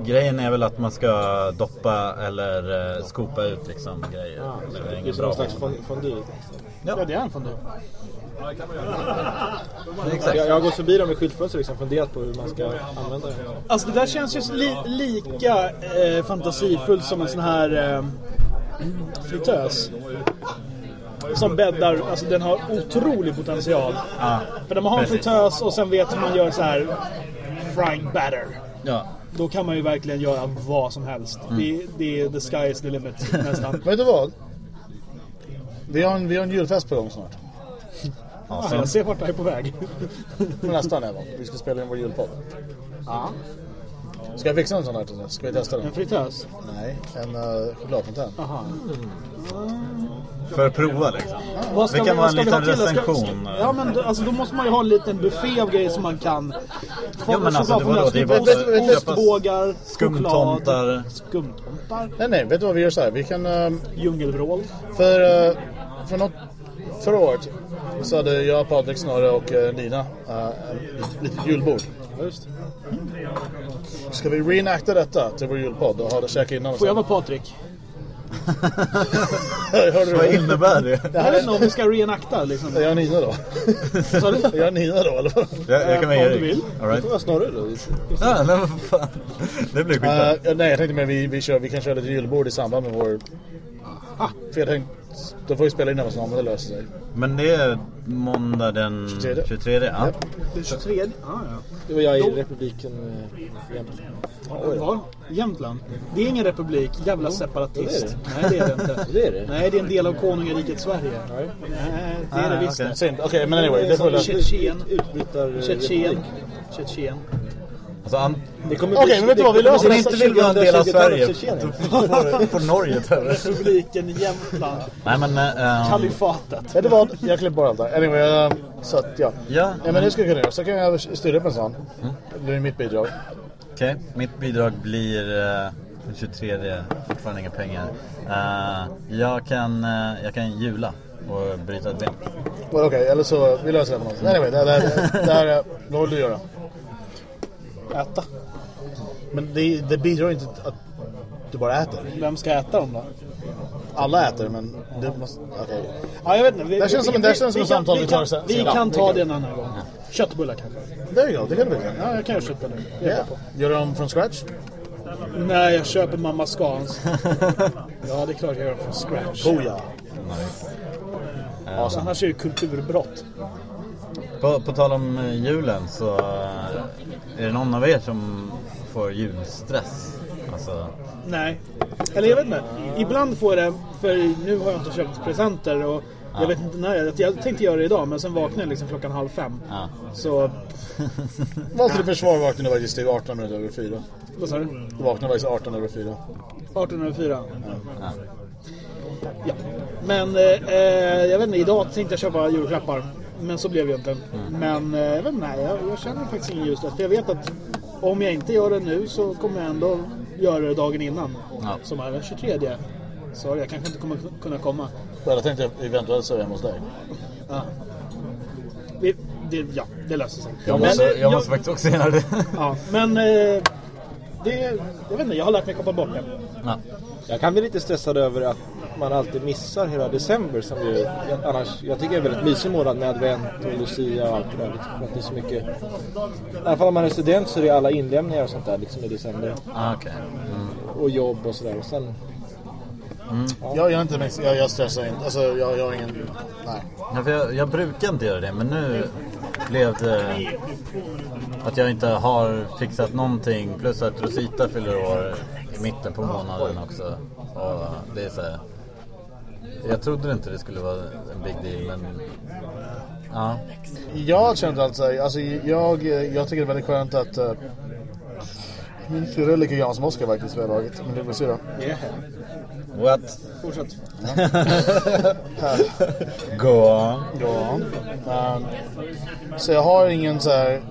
grejen är väl att man ska doppa eller eh, skopa ut liksom grejer. Ja, det är det är bra. någon slags fond- fondue. Ja, det är en fondue. Jag, jag har gått förbi dem i skyltfönster och liksom funderat på hur man ska använda det. Alltså det där känns ju li, lika eh, fantasifullt som en sån här eh, fritös. Som bäddar, alltså den har otrolig potential. Ja, För när man har en fritös och sen vet hur man gör så här frying batter. Ja. Då kan man ju verkligen göra vad som helst. Det, det är the sky is the limit nästan. Vet du vad? Vi har en, vi har en julfest på gång snart. Ja, jag ser vart det är på väg. Nästan även. Vi ska spela in vår julpodd. Ja. Ska jag fixa en sån här till Ska vi testa den? En fritös? Nej, en uh, chokladfontän. Jaha. För att prova liksom. Vad ska Det kan vi- vara en liten till? Ska- recension. Ja men då- alltså, då måste man ju ha en liten buffé av grejer som man kan. Ja, men alltså, det var då- det är bara Ost- att köpa Ostbågar, skumtomtar. Skumtomtar. Nej, nej, vet du vad vi gör så här? Vi kan... ehm, Djungelvrål. För, uh, för något... Förra året så hade jag, Patrik, Snorre och eh, Nina uh, ett litet julbord. Just. Ska vi reenacta detta till vår julpodd och ha det käka innan? och Får jag vara Patrik? Du Vad det? innebär det? Jag vet inte om vi ska reenacta liksom. Är jag Nina då? Sa du? Är jag Nina då eller vad? Jag, jag kan vara du Erik. vill. All Det right. får vara Snorre då. Ja, nej, men fan. Det blir skitbra. Eh, nej, jag tänkte mer vi, vi, kör, vi kan köra lite julbord i samband med vår... Ah. För jag tänkte, då får vi spela in den hos någon, men det löser sig. Men det är måndag den 23. 23. Ja. Den 23? Ah, ja. Det var jag i Då- republiken eh, Jämtland. Var? Jämtland? Det är ingen republik, jävla separatist. Nej det är det inte. Det är det. Nej det är en del av konungariket Sverige. Nej. Nej, det är Ah, det visst okej. Okej, men anyway, det får vi lösa. Tjetjen. Tjetjen. Alltså, an- Okej, men vet du vad, vi löser det. om inte vill vara en del av 2020-talet Sverige, då får, Norge ta över. Republiken Jämtland. Nej men... ehm, Kalifatet. Vet du vad? Jag klipper bort allt där. Anyway, eh, så att ja. Ja, Ja men det ska jag kunna göra. Så kan jag styra upp en sån. Det är mitt bidrag. okej. Mitt bidrag blir uh, 23, fortfarande inga pengar. Eh, jag, kan, eh, jag kan jula och bryta ett ben. Well, Okej, eller så vi löser det på något sätt. Anyway, det, det, det, det här vill du göra? Äta. Men det, det bidrar inte att du bara äter. Vem ska äta dem då? Alla äter, men det måste... Okej. Ja, jag vet inte. Vi, Det känns som en- det känns som vi ett samtal vi tar kan, sen. Vi kan det ta det en annan gång. Köttbullar kanske. There you go, det kan du göra. Ja, jag kan göra köttbullar. Jag är på. Gör du dem från scratch? Nej, jag köper Mamma Scans. Ja, det är klart jag gör dem från scratch. Oh ja. Alltså, annars är det kulturbrott. På, på tal om eh, julen så eh, är det någon av er som får julstress? Alltså, Nej. Eller jag vet inte. Ibland får jag det, för nu har jag inte köpt presenter och jag vet inte när. Jag, jag tänkte göra det idag men sen vaknade jag liksom klockan halv fem. ja. Så, Vad till försvar vaknade du faktiskt till 18 minuter över 4. vad sa du? Du vaknade faktiskt 18 över 4. 18 över 4. ja. Ja. Men eh, eh, jag vet inte, idag tänkte jag köpa julklappar. Men så blev det inte. Men eh, jag vet inte, jag, jag känner faktiskt ingen ljusstress. För jag vet att om jag inte gör det nu så kommer jag ändå göra det dagen innan. Ja. Som är den 23. Så jag kanske inte kommer kunna komma. Jag tänkte eventuellt så är jag hos dig. Ja. Det, det, ja, det löser sig. Jag, Men, måste, eh, jag måste faktiskt också göra det. Ja, men eh, det, jag vet inte, jag har lärt mig koppla bort det. Ja. Jag kan bli lite stressad över att man alltid missar hela december som ju jag, annars, jag tycker är en väldigt mysig månad med advent och lucia och allt det där. Liksom, att det är så mycket, I alla fall om man är student så är det alla inlämningar och sånt där liksom i december. Ah, okej. Mm. Och jobb och sådär. Och sen, Jag, jag, är inte, jag, jag stressar inte. Alltså jag, jag har ingen... Nej. Ja, för jag, jag brukar inte göra det, men nu blev det att jag inte har fixat någonting. Plus att Rosita fyller år i mitten på månaden också. Och det är så här, Jag trodde inte det skulle vara en big deal, men... Ja. Jag känner alltså, alltså jag, jag tycker det är väldigt skönt att uh, min syrra är lika gammal som Oskar faktiskt vid det laget. Min lillasyrra. Yeah. What? Fortsätt. Go on. Ja. Um, så jag har ingen så här.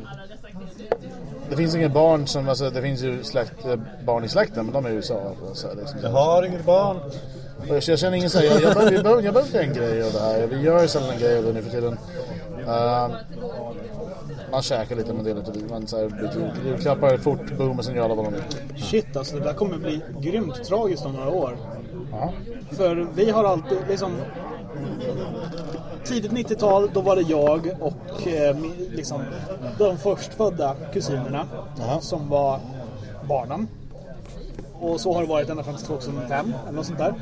Det finns inga barn som, alltså det finns ju släkt, eh, barn i släkten men de är i USA. Så här, liksom. Jag har inget barn. Jag, jag känner ingen så här, jag, jag, behöver, jag, behöver, jag behöver en grej av det här. Vi gör sällan en grej av det nu för tiden. Um, man käkar lite med det lite. Man så här, julklappar fort, boom och sen gör alla vad de vill. Shit alltså, det där kommer bli grymt tragiskt om några år. Ja. För vi har alltid liksom... Tidigt 90-tal, då var det jag och eh, liksom, de förstfödda kusinerna Jaha. som var barnen. Och så har det varit ända fram till 2005 eller något sånt där.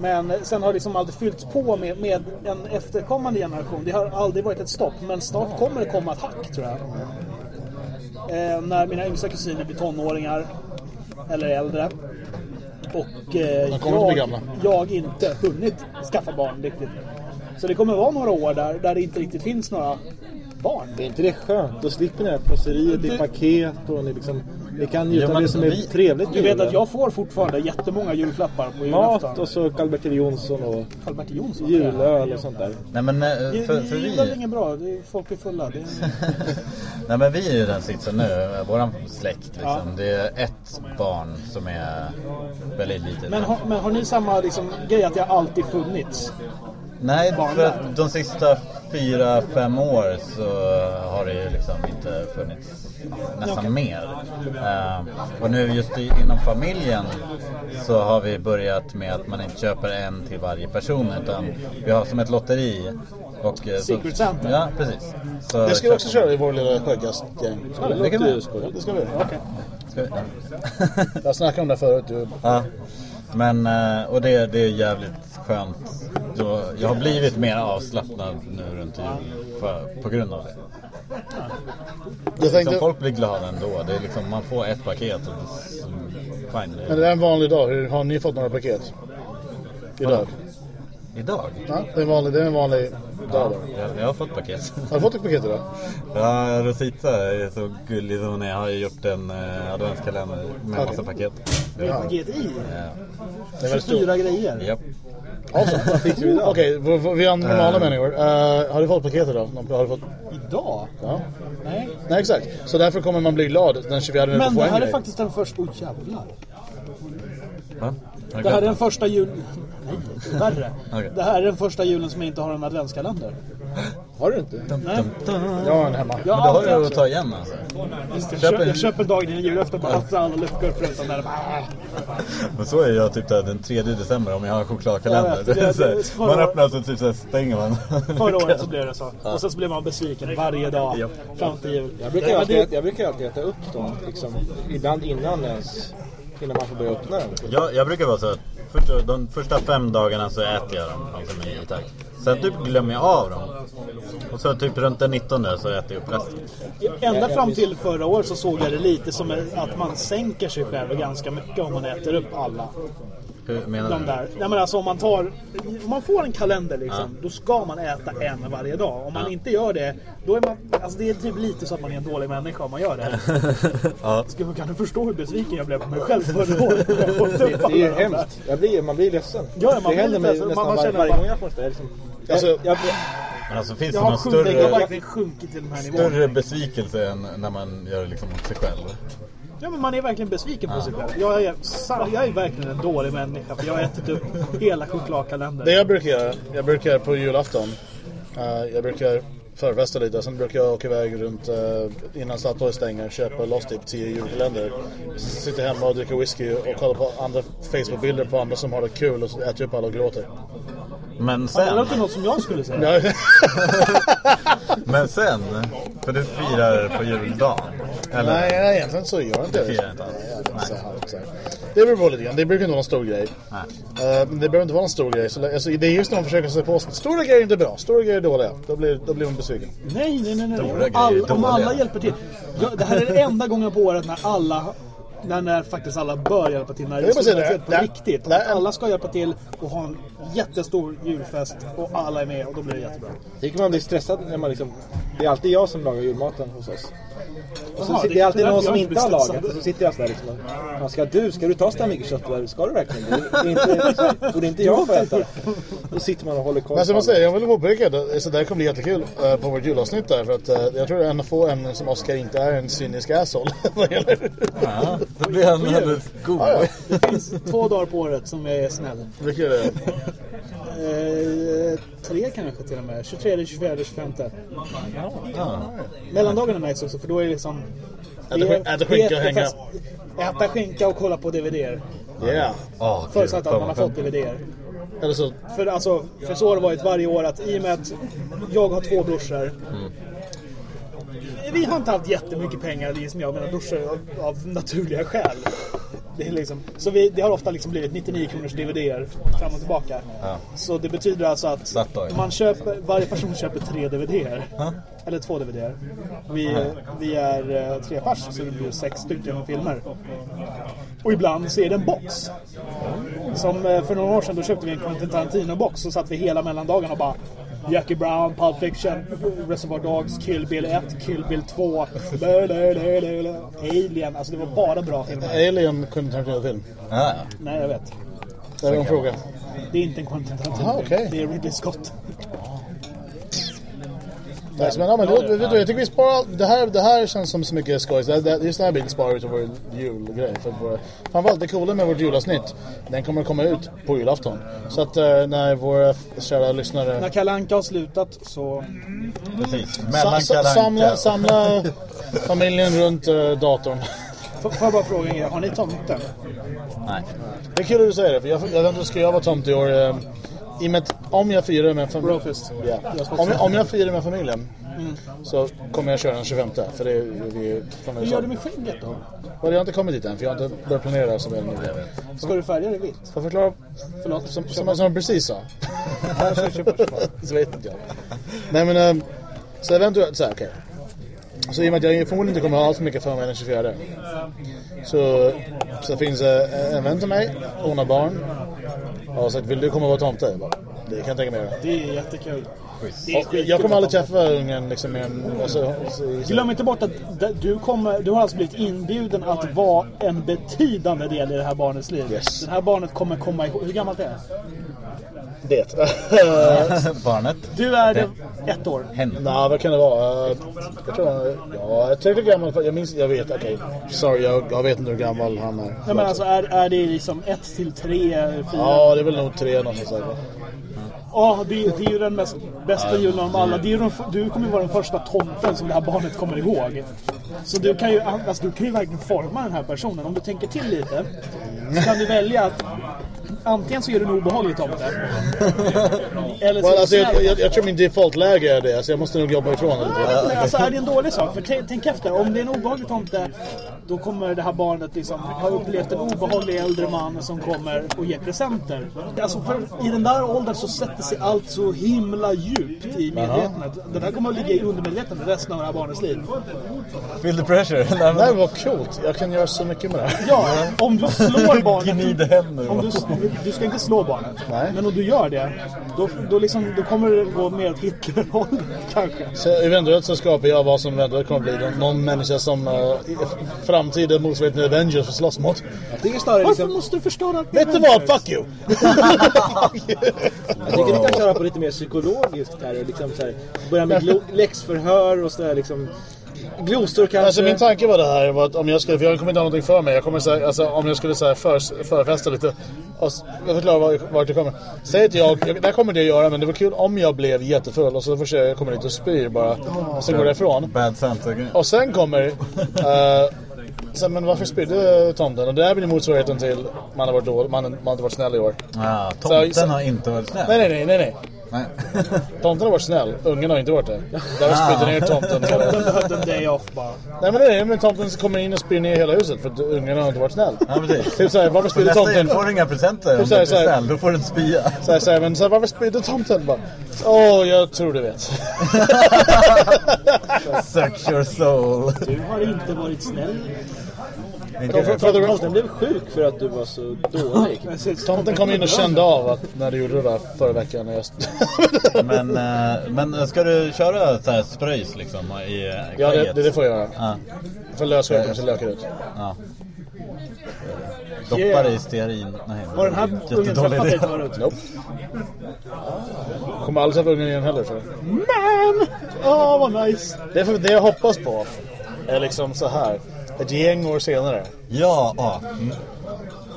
Men sen har det liksom aldrig fyllts på med, med en efterkommande generation. Det har aldrig varit ett stopp, men snart kommer det komma ett hack tror jag. Eh, när mina yngsta kusiner blir tonåringar eller äldre. Och eh, jag, jag inte hunnit skaffa barn riktigt. Så det kommer vara några år där, där det inte riktigt finns några barn. Är inte det skönt? Då slipper ni det här frosseriet i paket och ni, liksom, ni kan njuta av det som är vi- trevligt Du vet att jag får fortfarande jättemånga julklappar på julafton. Mat och så Karl-Bertil Jonsson och Karl-Bertil Jonsson. julöl och sånt där. Nej men, eh, för, för Jul är väl vi, inget bra. Det är, folk blir fulla. Det är, nej, men vi är ju i den sitsen nu, våran släkt liksom. Ja. Det är ett barn som är väldigt litet. men, har, men har ni samma liksom, grej att det alltid funnits? Nej, för att de sista fyra, fem år så har det ju liksom inte funnits nästan mer. Eh, och nu just i, inom familjen så har vi börjat med att man inte köper en till varje person utan vi har som ett lotteri. Och, eh, så- Secret Santa. Ja, precis. Så Det ska vi också köra i vår lilla skäggastgäng. Ja, det det kan vi. Det ska vi. Ska vi? Jag snackade om det förut. Du. Ja. Men, eh, och det, det är jävligt skönt. Jag har blivit mer avslappnad nu runt jul för, på grund av det. Jag Liksom, tänkte, folk blir glada ändå. Det är liksom, man får ett paket och så, fine. men det är en vanlig dag. Har ni fått några paket? Idag? Idag? Ja, det är vanlig, det är en vanlig Jag, jag har fått paket. Har du fått ett paket idag? Ja, Rosita är så gullig som hon är. Jag har gjort en uh, adventskalender med Okej. massa paket. Med ett paket i. Ja. Det är väldigt stort. 24 grejer. Japp. Alltså? Okej, v- vi är normala människor. Uh, har du fått paket idag? Har du fått... Idag? Ja. Nej. Nej, exakt. Så därför kommer man bli glad den 24 när man Men det här är faktiskt den första... Oj jävlar. Va? Det här är den första julen... Nej, värre. Okej. Det här är den första julen som jag inte har en adventskalender. Har du inte? Nej. Jag har en hemma. Jag Men då har du att ta igen alltså. Jag Köp köper, en- jag köper dagen innan julafton bara öppnar alla luckor förutom där. Men så är jag typ där den 3 december om jag har en chokladkalender. Vet, det- Det det- man öppnar så typ så stänger man. Förra året så blev det så. Och sen så blev man besviken varje dag Japp. fram till jul. Jag brukar, alltid, jag brukar alltid äta upp dem, liksom, ibland innan ens, innan man får börja öppna dem. Jag, jag brukar vara så att första, de första fem dagarna så äter jag dem liksom i takt. Sen typ glömmer jag av dem. Och så typ runt den 19 så äter jag upp resten. Ända fram till förra året så såg jag det lite som att man sänker sig själv ganska mycket om man äter upp alla. Hur menar De du? där. Nej, men alltså om man tar... Om man får en kalender liksom, då ska man äta en varje dag. Om man Ja. inte gör det, då är man... Alltså det är typ lite så att man är en dålig människa om man gör det. ja. Ska- Kan du förstå hur besviken jag blev på mig själv förra året? upp Det är ju hemskt. Jag blir, man blir ledsen. Ja, man det blir händer mig nästan Man- man varje, gång jag får där. Liksom, Alltså- jag, jag, Men alltså finns det någon sjunkit, större, större besvikelse än när man gör det liksom mot sig själv? Ja, men man är verkligen besviken på sig själv. Jag är, jag är verkligen en dålig människa för jag har ätit upp hela chokladkalendern. Det jag brukar göra, jag brukar på julafton, eh, jag brukar förfesta lite, sen brukar jag åka iväg runt eh, innan Statoil stänger, köpa loss typ 10 julkalender. Sitter hemma och dricker whisky och kollar på andra Facebook-bilder på andra som har det kul och äter upp alla och gråter. Men Det sen, låter något som jag skulle säga. Men sen, för du firar på juldagen? Eller? nej, nej, egentligen så gör jag inte Det firar inte alls. Nej, jag vet inte så här, så här. Det beror på lite grann, det brukar inte vara någon stor grej. Nej. Eh, det behöver inte vara någon stor grej. Så, alltså, det är just när man försöker sig på Stora grejer är inte bra, stora grejer är dåliga. Då blir, då blir man besviken. Nej, nej, nej. nej. Stora Om, grejer all, om alla hjälper till. Ja, det här är den enda gången på året när alla när, när faktiskt alla bör hjälpa till. När det är på Nej. riktigt. Nej. Alla ska hjälpa till och ha en jättestor julfest och alla är med och då blir det jättebra. tycker man blir stressad när man liksom... Det är alltid jag som lagar julmaten hos oss. Och så Jaha, sitter det- det är alltid det någon som inte har lagat. Och så sitter jag sådär liksom. och, "Fan, Ska du, ska du ta så här mycket kött där? Ska du verkligen? Inte, borde inte jag få äta det? Då sitter man och håller koll Men alltså, jag säga, jag vill påpeka att så det här kommer bli jättekul eh, på vårt julavsnitt där. För att eh, jag tror det är en av få ämnen som Oscar inte är en cynisk asshole. Ja, då blir han alldeles god. Ja, ja. Det finns två dagar på året som jag är snäll. Vilka är det? Eh, tre kanske till och med. 23, 24, 25. Ja. Mellandagarna är nice också för då är det liksom... Äta skin- äta skinka och hänga. Äta skinka och kolla på DVDer. Yeah. Oh, Förutsatt att man har fått DVDer. Eller så, För, alltså, för så har det varit varje år att i och med att jag har två brorsor. Vi har inte haft jättemycket pengar, liksom jag och mina brorsor, av, av naturliga skäl. Det, är liksom, så vi, det har ofta liksom blivit 99 kronors DVDer fram och tillbaka. Ja. Så det betyder alltså att man köper, varje person köper tre DVDer. Ja. Eller två DVDer. Vi, vi är eh, tre pers, så det blir sex stycken filmer. Och ibland så är det en box. Som eh, för några år sedan, då köpte vi en Quentin Tarantino-box och satt vi hela mellandagen och bara Jackie Brown, Pulp Fiction, Reservoir Dogs, Kill Bill 1, Kill Bill 2, lö, lö, lö, lö, lö. Alien. Alltså det var bara bra filmer. Alien Quentin Tarantino-film. Ja, Nej, jag vet. Det är en fråga. Det är inte en Quentin Tarantino. Aha, okej. Det är Ridley Scott. Nej, men, ja, men, vet du, vet du, jag tycker vi sparar... Det här, det här känns som så mycket skoj. det- det- Just den här bilden sparar vi till vår julgrej. För vår, framförallt det coola med vårt julavsnitt. Den kommer att komma ut på julafton. Så att eh, när våra kära lyssnare... När Kalle Anka har slutat så... precis. Sa, Mellan sa, samla, samla familjen runt eh, datorn. Får jag bara fråga en grej? Har ni tomten? Nej. Det är kul att du säger det, för jag, jag vet inte, ska jag vara tomt i år? Eh, I och med att om jag firar med familjen... Ja. Om, jag, om jag firar med familjen så kommer jag köra den 25. För det är vi Hur gör du med skägget då? Och jag har inte kommit dit än, för jag har inte börjat planera så väl nu. Ska du färga det vitt? Får jag förklara? Förlåt. Som, som, som jag precis sa. så vet inte jag. Nej men, eh, så eventuellt så här, okej. Så i och med att jag förmodligen inte kommer ha allt för mycket för mig den 24. Så, så finns det en vän till mig, hon har barn. Och har sagt, vill du komma och vara tomte? Jag bara, Det kan jag tänka mig göra. Det är jättekul. Det är Och jag kommer aldrig träffa ungen liksom med en... Alltså, så- Glöm inte bort att du, kommer, du har alltså blivit inbjuden att vara en betydande del i det här barnets liv. Yes. Det här barnet kommer komma ihåg... Hur gammalt är det? Det. Barnet. Du är det ett år. Hen. Nej, vad kan det vara? Jag tror. Ja, jag är tillräckligt gammal. Jag minns... Jag vet, okej. Sorry, jag, jag vet inte hur gammal han är. Ja, men alltså, är, är det liksom ett till tre, fyra? Ja, det är väl nog tre någonstans säkert. Ja, det, det är ju den mest, bästa julen av alla. Det är f- du kommer ju vara den första tomten som det här barnet kommer ihåg. Så du kan ju, alltså, du kan ju verkligen forma den här personen. Om du tänker till lite så kan du välja att antingen så är du en obehaglig tomte. Eller så Well, är alltså, jag, jag, jag tror min default-läge är det, så jag måste nog jobba ifrån det. Men alltså är det en dålig sak? För tänk efter, om det är en obehaglig tomte då kommer det här barnet liksom ha upplevt en obehaglig äldre man som kommer och ger presenter. Alltså för i den där åldern så sätter sig allt så himla djupt i medvetandet. Den här kommer att ligga i undermedvetandet resten av det här barnets liv. Feel the pressure. Nej, men, men vad coolt. Jag kan göra så mycket med det här. Ja, om du slår barnet. Gnid händer. Om du, du ska inte slå barnet. Nej. Men om du gör det, då, då, liksom, då kommer det gå mer åt Hitlerhållet kanske. Så eventuellt så skapar jag vad som eventuellt kommer bli någon, människa som uh, i framtiden motsvarigheten till Avengers får slåss mot. Jag tycker snarare Varför liksom, måste du förstöra allt? Vet du vad? Fuck you! jag tycker ni kan köra på lite mer psykologiskt här och liksom så här, börja med läxförhör och sådär liksom. Glosor kanske. Alltså min tanke var det här var att om jag skulle, för jag kommer inte ha någonting för mig. Jag kommer säga, alltså om jag skulle säga för, förfesta lite. Och, jag förklarar var, vart jag kommer. Säg att jag, jag, det här kommer det att göra men det var kul om jag blev jättefull och så försöker jag komma dit och spyr bara. Och sen går jag ifrån. Bad Santa. Och sen kommer... Uh, sen, men varför spydde tomten? Och det här blir motsvarigheten till man har varit, dålig, man, man har inte varit snäll i år. Ja, Så- tomten så- har inte varit snäll. Nej, nej, nej, nej. Nej. Tomten har varit snäll, ungen har inte varit det. Där har spydde ner tomten. Den behövde en day off bara. Nej men nej, men tomten kommer in och spyr ner hela huset för att ungen har inte varit snäll. Ja, precis. Typ såhär, varför spydde Nästa tomten? får du inga presenter om så du inte är snäll. Då får du en spya. Såhär, såhär, men såhär, varför spydde tomten? Bara, Åh, jag tror du vet. Search your soul. Du har inte varit snäll. Tomten för, blev sjuk för att du var så dålig. tomten kom in och kände av att när du gjorde det där förra veckan. När jag... Men, eh, men ska du köra så här spröjs liksom i eh, ja, det, kajet? det, det får jag göra. Ja, För lösvikt så löker ut. ja. Doppar det i stearin. Nej, Har den här ungen träffat dig förut? Nope. Kommer aldrig träffa ungen igen heller tror jag. Men! Åh, vad nice! Det, är för, det jag hoppas på är liksom så här. Ett gäng år senare. Ja, ja. Mm.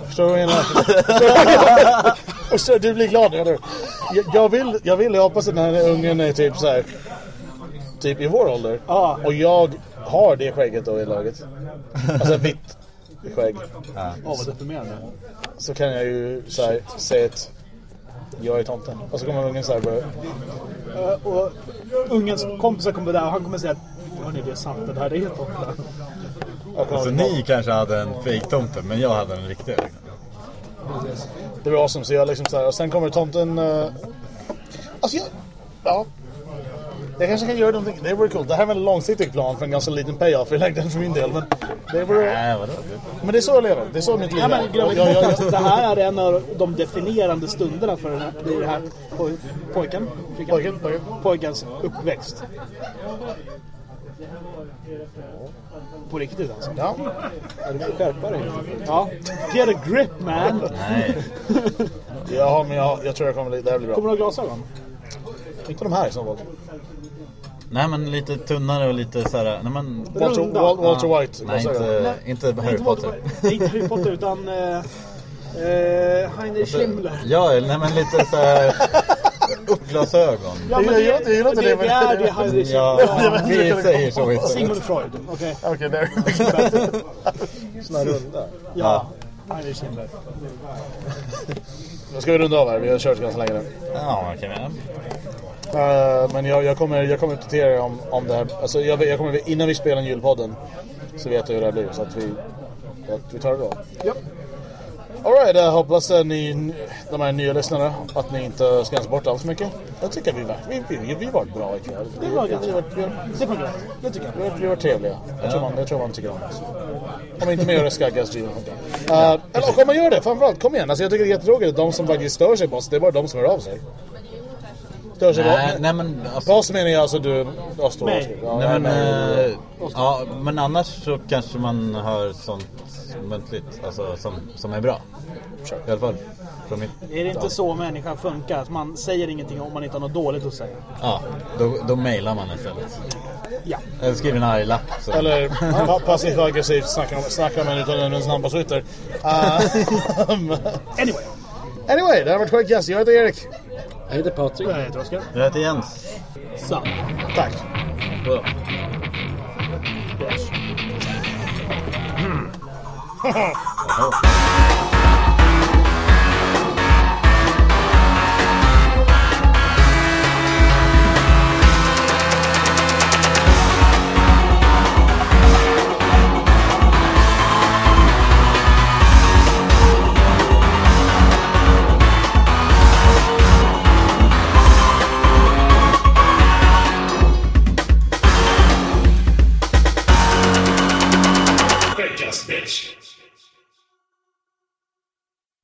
Förstår du vad jag menar? Och så, du blir glad, eller jag, jag vill, jag vill, jag hoppas att den här ungen är typ så här, Typ i vår ålder. Ja. Och jag har det skägget då i laget. Alltså vitt skägg. Åh, vad deprimerande. Så kan jag ju så här, säga att jag är tomten. Och så kommer ungen så här bara, Eh, och ungens kompisar kommer där och han kommer säga att Hörni, det är sant, det här är tomten. Jag kommer Så ni kanske hade en fake-tomte, men jag hade en riktig. Det var awesome. Så jag liksom så här, och sen kommer tomten... Uh, alltså jag... Ja. Jag kanske kan göra någonting. Det vore coolt. Det här var en långsiktig plan för en ganska liten payoff i längden för min del. Men det, vore... Men det är så jag lever. Det är så mitt liv Ja, men, Och jag, jag, jag, Det här är en av de definierande stunderna för den här, det här poj, pojken, Pojken, pojken. pojkens uppväxt. På riktigt alltså. ja. Ja, du får skärpa dig. Ja. Get a grip man! Nej. ja, men jag, jag tror jag kommer... Det här blir bra. Kommer du ha glasögon? Inte de här i så fall. Nej men lite tunnare och lite såhär... Nej, men... Walter, Runda. Wal, Walter White. Nej, inte, inte Harry Inte Potter. Walter- Nej, inte Harry Potter utan eh, eh, Heinrich Himmler. Ja, nej men lite såhär... Uppglasögon. Ja, men Jag gillar inte- jag gillar inte det, det, det är det Heinrich Ja, vi säger så istället. Sigmund Freud. Okej. Okej, där är mycket bättre. Såna runda. Ja. Heinrich Himmler. Nu ska vi runda av här. Vi har kört ganska länge nu. Ja, okej. men- Eh, men jag, jag kommer, jag kommer uppdatera er om, om det här. Alltså, jag, jag kommer, innan vi spelar julpodden så vet jag hur det här blir. Så att vi, att vi tar det då. Ja. Alright, jag hoppas att ni, de här nya lyssnarna, att ni inte skräms bort allt för mycket. Jag tycker vi, vi, vi, vi, vi var bra ikväll. Det var ganska vi, Det funkar. Det tycker jag. vi, vi var trevliga. Jag tror man, jag tror man tycker om oss. Om inte man gör det ska Gas Gmail funkar. Uh, eller om man gör det, framförallt, kom igen. Alltså, jag tycker det är jättetråkigt att de som faktiskt stör sig på oss, det är bara de som hör av sig. Stör sig Nej, på nej men... Alltså, oss menar jag alltså du. Mig. Ja, nej, men, nej, eh, ja, men annars så kanske man hör sånt muntligt alltså, som, som är bra. I alla fall från mitt... Är det inte så människan funkar? Att man säger ingenting om man inte har något dåligt att säga? Ja, då, då mailar man istället. Ja. Eller skriver en arg lapp. Så. Eller pa- passivt och aggressivt snackar snackar om en utan på Twitter. Uh, Anyway. Anyway, det har varit Skäggkast. Jag heter Erik. Jag heter Patrik. Jag heter Oskar. Jag heter Jens. Sam. Tack. Bra. Yes. Fake